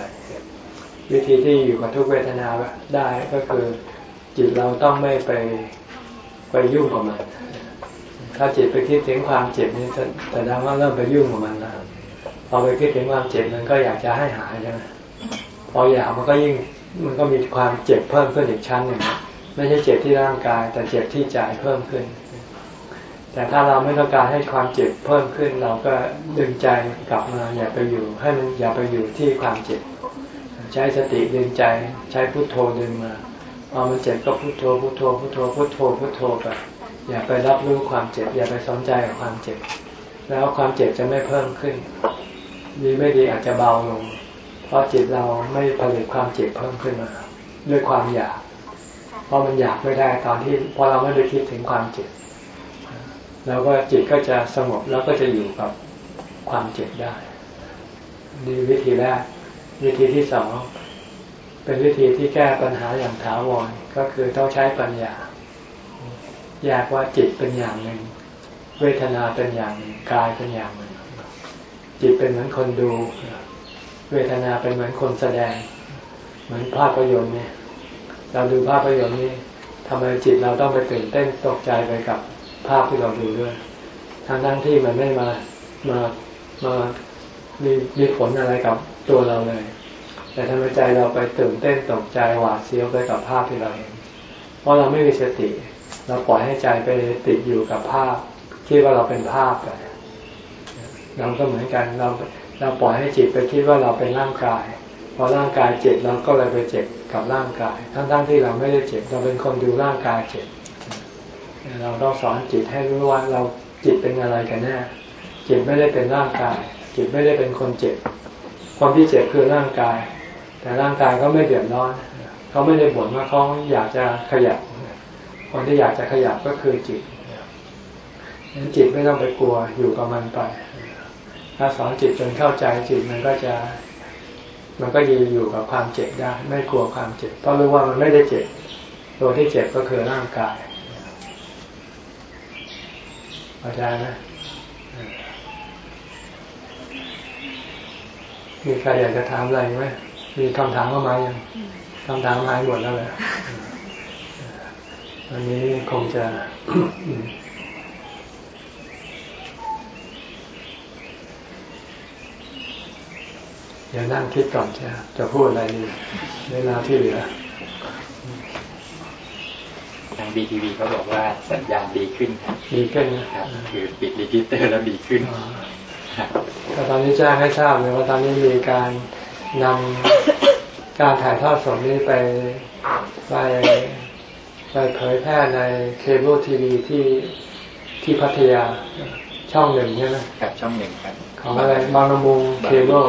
วิธีที่อยู่กับทุกเวทนาได้ก็คือจิตเราต้องไม่ไปไปยุ่งกับมัน ถ้าจิตไปคิดถึงความเจ็บนี่แต่ดังว่าเริ่มไปยุ่งกับมันแล้วพอไปคิดถึงความเจ็บมันก็อยากจะให้หายใช่ไหมพออยากมันก็ยิ่งมันก็มีความเจ็บเพิ่มขึ้นอีกชั้นหนึ่งไม่ใช่เจ็บที่ร่างกาย แต่เจ็บที่ใจเพิ่มขึ้น แต่ถ้าเราไม่ต้องการให้ความเจ็บเพิ่มขึ้น เราก็ดึงใจกลับมาอย่าไปอยู่ ให้มันอย่าไปอยู่ที่ความเจ็บ ใช้สติดึงใจใช้พุทโธดึงมาพอมันเจ็บก็พุทโธพุทโธพุทโธพุทโธพุทโธไป อย่าไปรับรู้ความเจ็บ อย่าไปสนใจกับความเจ็บ แล้วความเจ็บจะไม่เพิ่มขึ้น ดีไม่ดีอาจจะเบาลง เพราะจิตเราไม่ผลิตความเจ็บเพิ่มขึ้นมา ด้วยความอยาก เพราะมันอยากไม่ได้ตอนที่พอเราไม่ได้คิดถึงความเจ็บแล้วก็จิตก็จะสงบแล้วก็จะอยู่กับความเจ็บได้นี่วิธีแรก วิธีที่สองเป็นวิธีที่แก้ปัญหาอย่างถาวรก็คือต้องใช้ปัญญา แยกว่าจิตเป็นอย่างหนึ่ง เวทนาเป็นอย่างหนึ่งกายเป็นอย่างหนึ่ง จิตเป็นเหมือนคนดู เวทนาเป็นเหมือนคนแสดง เหมือนภาพยนตร์เนี่ย เราดูภาพยนตร์นี้ทำไมจิตเราต้องไปตื่นเต้นตกใจไปกับภาพที่เราดูด้วยทั้งทั้งที่มันไม่มามามามีมีผลอะไรกับตัวเราเลย แต่ทำไมใจเราไปตื่นเต้นตกใจหวาดเสียวไปกับภาพที่เราเห็น เพราะเราไม่มีสติ เราปล่อยให้ใจไปติดอยู่กับภาพ คิดว่าเราเป็นภาพไปเราก็เหมือนกันเราเราปล่อยให้จิตไปคิดว่าเราเป็นร่างกายพอร่างกายเจ็บเราก็เลยไปเจ็บกับร่างกาย ทั้งๆทที่เราไม่ได้เจ็บเราเป็นคนดูร่างกายเจ็บเราต้องสอนจิตให้รู้ว่าเราจิตเป็นอะไรกันแน่จิตไม่ได้เป็นร่างกาย จิตไม่ได้เป็นคนเจ็บความที่เจ็บคือร่างกาย แต่ร่างกายก็ไม่เดือดร้อน เขาไม่ได้บ่นว่าเขาอยากจะขยับ คนที่อยากจะขยับก็คือจิตนั้นจิตไม่ต้องไปกลัวอยู่กับมันไป ถ้าสอนจิตจนเข้าใจจิตมันก็จะ มันก็ยืนอยู่กับความเจ็บได้ ไม่กลัวความเจ็บ เพราะรู้ว่ามันไม่ได้เจ็บ ตัวที่เจ็บก็คือร่างกายเข้าใจไหมมีใครอยากจะถามอะไรไหมมีคำถามเข้ามายังคำถามหายหมดแล้วเลย วันนี้คงจะเดี๋ยวนั่งคิดก่อนจะจะพูดอะไรดีเวลาที่เหลือทางบีทีวีเขาบอกว่าสัญญาณดีขึ้นครับดีขึ้นนะครับคือปิด register แล้วดีขึ้นแต่ตอนนี้แจ้งให้ทราบเลยว่าตอนนี้มีการนำการถ่ายทอดสดนี้ไปไป ไปเผยแพร่ในเคเบิลทีวีที่ที่พัทยาช่องหนึ่งใช่ไหมครับช่องหนึ่งครับของอะไรบางละมุงเคเบิล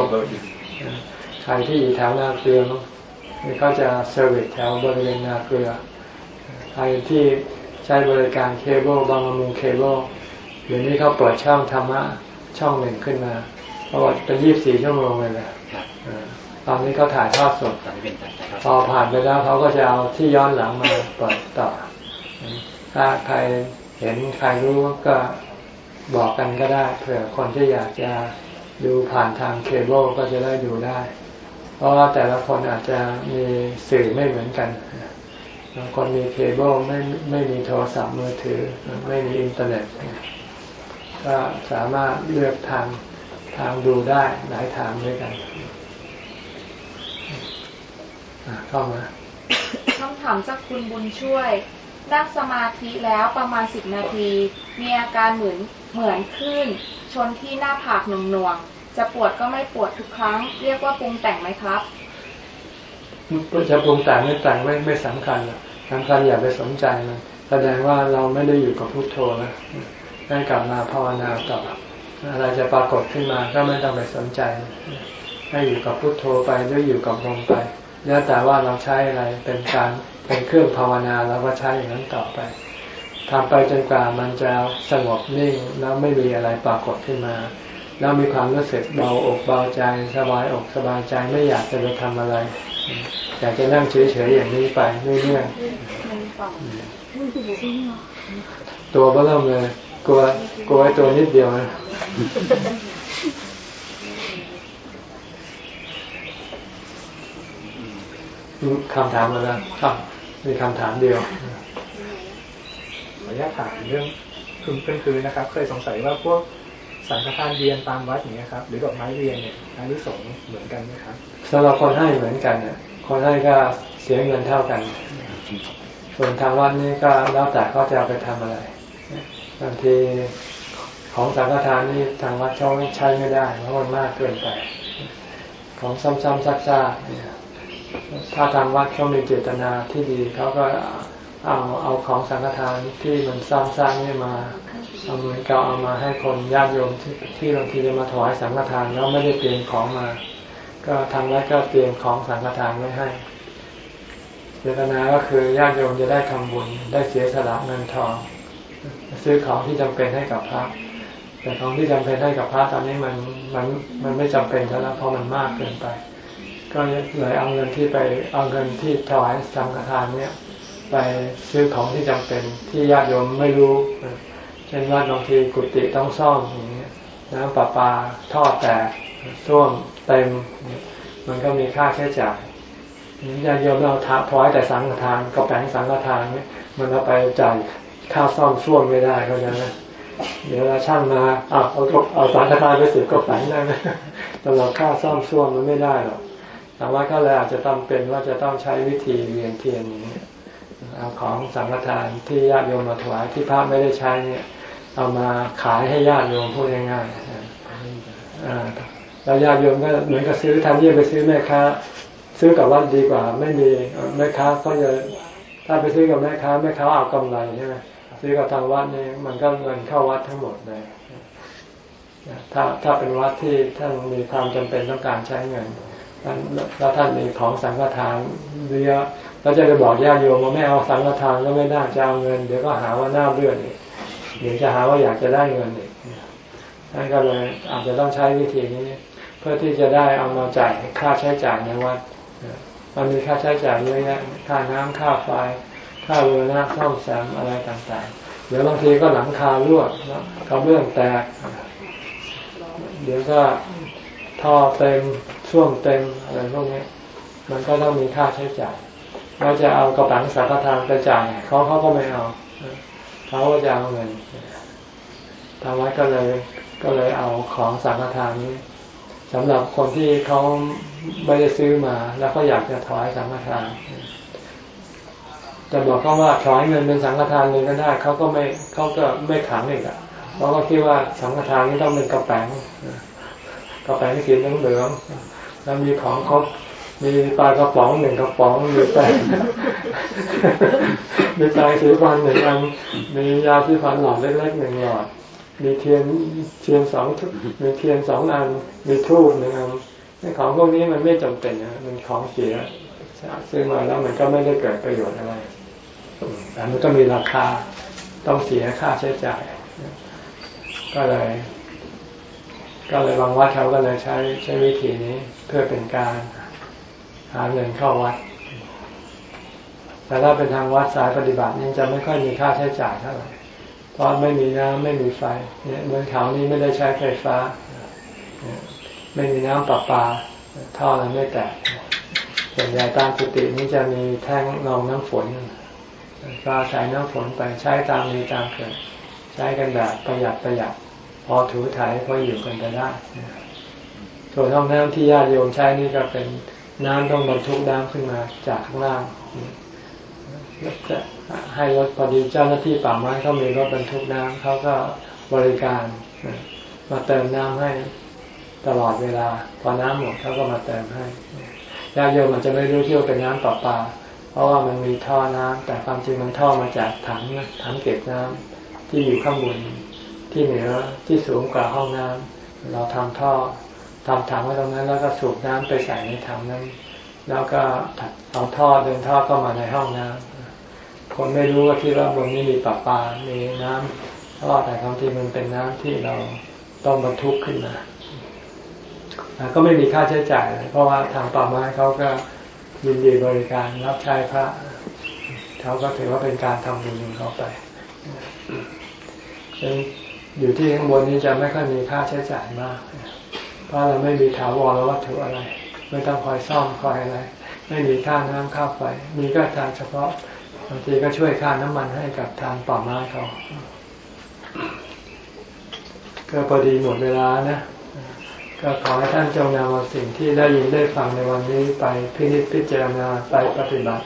ใครที่อยู่แถวนาเกลือนี่ก็จะ service แถวบริเวณนาเกลือใครที่ใช้บริการเคเบิลบางละมุงเคเบิลเดี๋ยวนี้เขาเปิดช่องธรรมะช่องหนึ่งขึ้นมาเพราะว่าเป็นยี่บสี่ชั่วโมงเลยนะ ตอนนี้เขาถ่ายทอดสดพอผ่านไปแล้วเขาก็จะเอาที่ย้อนหลังมาเปิดต่อ ถ้าใครเห็นใครรู้ก็บอกกันก็ได้เผื่อคนที่อยากจะดูผ่านทางเคเบิลก็จะได้ดูได้ เพราะว่าแต่ละคนอาจจะมีสื่อไม่เหมือนกันบางคนมีเคเบิลไม่ไม่มีโทรศัพท์มือถือ ไม่มีอินเทอร์เน็ต ก็สามารถเลือกทางทางดูได้หลายทางด้วยกัน เข้ามาคำถามจากคุณบุญช่วย นั่งสมาธิแล้วประมาณสิบนาที มีอาการเหมือนเหมือนคลื่นชนที่หน้าผากหน่วงๆจะปวดก็ไม่ปวดทุกครั้ง เรียกว่าปรุงแต่งไหมครับก็จะปรุงแต่งไม่แต่งไม่ไม่สำคัญสำคัญอย่าไปสนใจมันแสดงว่าเราไม่ได้อยู่กับพุโทโธแล้วให้กลับมาภาวนาต่ออะไรจะปรากฏขึ้นมาก็ไม่ต้องไปสนใจ ให้อยู่กับพุโทโธไปหรืออยู่กับลมไป แล้วแต่ว่าเราใช้อะไรเป็นการเป็นเครื่องภาวนาเราก็ใช้อย่างนั้นต่อไปทำไปจนกว่ามันจะสงบนิ่งแล้วไม่มีอะไรปรากฏขึ้นมาแล้วมีความรู้สึกเบาอกเบาใจสบายอกสบายใจไม่อยากจะไปทำอะไร อยากจะนั่งเฉยๆอย่างนี้ไปเรื่อยๆตัวก็เริ่มเลยกลัวกลัวตัวนิดเดียวนะ คำถามอะไรครับมีคำถามเดียวขออนุญาตถามเรื่องคืนเป็นคืนนะครับ เคยสงสัยว่าพวกสังฆทานเวียนตามวัดอย่างเงี้ยครับ หรือดอกไม้เวียนเนี่ยอันนี้สงเหมือนกันไหมครับสำหรับคนให้เหมือนกันเนี่ยคนให้ก็เสียเงินเท่ากัน ส่วนทางวัดนี่ก็แล้วแต่เขาจะเอาไปทำอะไรบางทีของสังฆทานนี่ทางวัดเขาใช้ไม่ได้เพราะมันมากเกินไป ของซ้ำๆซักๆเนี่ย ถ้าทางวัดเขามีเจตนาที่ดีเขาก็เอาเอาของสังฆทานที่มันซ้ำซากนี่มาเอาเหมือนกับเอามาให้คนญาติโยมที่ที่บางทีจะมาถวายสังฆทานแล้วไม่ได้เตรียมของมา ก็ทางวัดก็เตรียมของสังฆทานไว้ให้เจตนาก็คือญาติโยมจะได้ทำบุญได้เสียสละเงินทอง ซื้อของที่จำเป็นให้กับพระแต่ของที่จำเป็นให้กับพระตอนนี้มันมันมันไม่จำเป็นแล้วเพราะมันมากเกินไป ก็เลยเอาเงินที่ไปเอาเงินที่ถวายสังฆทานเนี่ย ไปซื้อของที่จำเป็นที่ญาติโยมไม่รู้ เช่นว่าบางทีกุฏิต้องซ่อมอย่างเงี้ยน้ำประปาท่อแตกส้วมเต็ม มันก็มีค่าใช้จ่ายญาติโยมเราถวายแต่สังฆทานก็แปลงสังฆทานเนี่ยมันเอาไปจ่ายค่าซ่อมส้วมไม่ได้ก็จะนะเดี๋ยวเราช่างมาเอาเอาเอาสังฆทานไปสิก็แปลงได้ไหมแต่เราค่าซ่อมส้วมมันไม่ได้หรอก แต่ว่าก็เลยอาจจะต้องเป็นว่าจะต้องใช้วิธีเรียนเทียนนี้เอาของสังฆทานที่ญาติโยมมาถวายที่พระไม่ได้ใช้เนี่ย เอามาขายให้ญาติโยมพูดง่ายๆแล้วญาติโยมก็เหมือนกับซื้อทำยี่ไปซื้อแม่ค้า ซื้อกับวัดดีกว่า ไม่มีแม่ค้าก็จะถ้าไปซื้อกับแม่ค้าแม่ค้าเอากำไรใช่ไหมซื้อกับทางวัดเนี่ยมันก็เงินเข้าวัดทั้งหมดเลยถ้าถ้าเป็นวัดที่ท่านมีความจำเป็นต้องการใช้เงิน แล้วท่านมีของสังฆทานเยอะเราจะไปบอกญาติโยมว่าไม่เอาสังฆทานก็ไม่ได้จะเอาเงิน เดี๋ยวก็หาว่าหน้าเลือดอีกเดี๋ยวจะหาว่าอยากจะได้เงินอีกท่านก็เลยอาจจะต้องใช้วิธีนี้เพื่อที่จะได้เอามาจ่ายค่าใช้จ่ายในวัดมันมีค่าใช้จ่ายเยอะแยะค่าน้ำค่าไฟค่าเรือนะซ่อมแซมอะไรต่างๆ เดี๋ยวบางทีก็หลังคารั่วกระเบื้องแตก เดี๋ยวก็ท่อเต็ม ช่วงเต็มอะไรพวกนี้มันก็ต้องมีค่าใช้จ่ายเราจะเอากระปังสังฆทานไปจ่ายเขาเขาก็ไม่เอาเขาก็จะเอาเงินทางวัดก็เลยก็เลยเอาของสังฆทานนี้สำหรับคนที่เขาไม่ได้ซื้อมา แล้วก็อยากจะถวายสังฆทานจะบอกเขาว่าถวายเงินเป็นสังฆทานเลยก็ได้เขาก็ไม่เขาก็ไม่ขังอีกอะเพราะก็คิดว่าสังฆทานนี้ต้องเป็นกระแปงกระแปงสีเหลือง แล้วมีของครบมีปลากระป๋องหนึ่งกระป๋องมีแป้งมีแป้งสีฟันหนึ่งอันมียาสีฟันหลอดเล็กๆหนึ่งหลอด มีเทียนเทียนสองมีเทียนสองอัน มีทูบหนึ่งอันของพวกนี้มันไม่จำเป็นนะมันของเสียซื้อมาแล้วมันก็ไม่ได้เกิดประโยชน์อะไรแต่มันก็มีราคาต้องเสียค่าใช้จ่าย ก็เลย ก็เลยบางวัดเขาก็เลยใช้ใช้วิธีนี้เพื่อเป็นการหาเงินเข้าวัด แต่ถ้าเป็นทางวัดสายปฏิบัตินี่จะไม่ค่อยมีค่าใช้จ่ายเท่าไหร่เพราะไม่มีน้ำไม่มีไฟเนี่ยเมืองเขานี้ไม่ได้ใช้ไฟฟ้า ไม่มีน้ำประปาท่อมันไม่แตกส่วนใหญ่ตามกุฏินี้จะมีแท่งรองน้ำฝนก็ใช้น้ำฝนไปใช้ตามมีตามเกิดใช้กันแบบประหยัดประหยัด พอถูถ่ายพออยู่กันไปได้ส่วนห้องน้ำที่ญาติโยมใช้นี่ก็เป็นน้ำต้องบรรทุกน้ำขึ้นมาจากข้างล่างจะให้รถพอดีเจ้าหน้าที่ป่าไม้เขามีรถบรรทุกน้ำเขาก็บริการมาเติมน้ำให้ตลอดเวลา พอน้ำหมดเขาก็มาเติมให้ญาติโยมอาจจะไม่รู้เที่ยวเป็นน้ำประปา เพราะว่ามันมีท่อน้ำแต่ความจริงมันท่อมาจากถังถังเก็บน้ำที่อยู่ข้างบน ที่เหนือที่สูงกว่าห้องน้ำเราทำท่อทำถังไว้ตรงนั้น แล้วก็สูบน้ำไปใส่ในถังนั้น แล้วก็เอาท่อเดินท่อก็มาในห้องน้ำคนไม่รู้ว่าที่ว่าบนนี้มีประปามีน้ำท่อแต่ความจริงมันเป็นน้ำที่เราต้องบรรทุกขึ้นมาก็ไม่มีค่าใช้จ่ายเลยเพราะว่าทางป่าไม้เขาก็ยินดีบริการรับใช้พระเขาก็ถือว่าเป็นการทำบุญของเขาไปฉะนั้ อยู่ที่ข้างบนนี้จะไม่ค่อยมีค่าใช้จ่ายมาก เพราะเราไม่มีถาวรวัตถุอะไร ไม่ต้องคอยซ่อมคอยอะไร ไม่มีค่าน้ำค่าไฟ มีก็ทางเฉพาะบางทีก็ช่วยค่าน้ำมันให้กับทางป่าไม้เขาก็พอดีหมดเวลานะ ก็ขอให้ท่านจงนำเอาสิ่งที่ได้ยินได้ฟังในวันนี้ไปพิจิตพิจารณาไปปฏิบัติ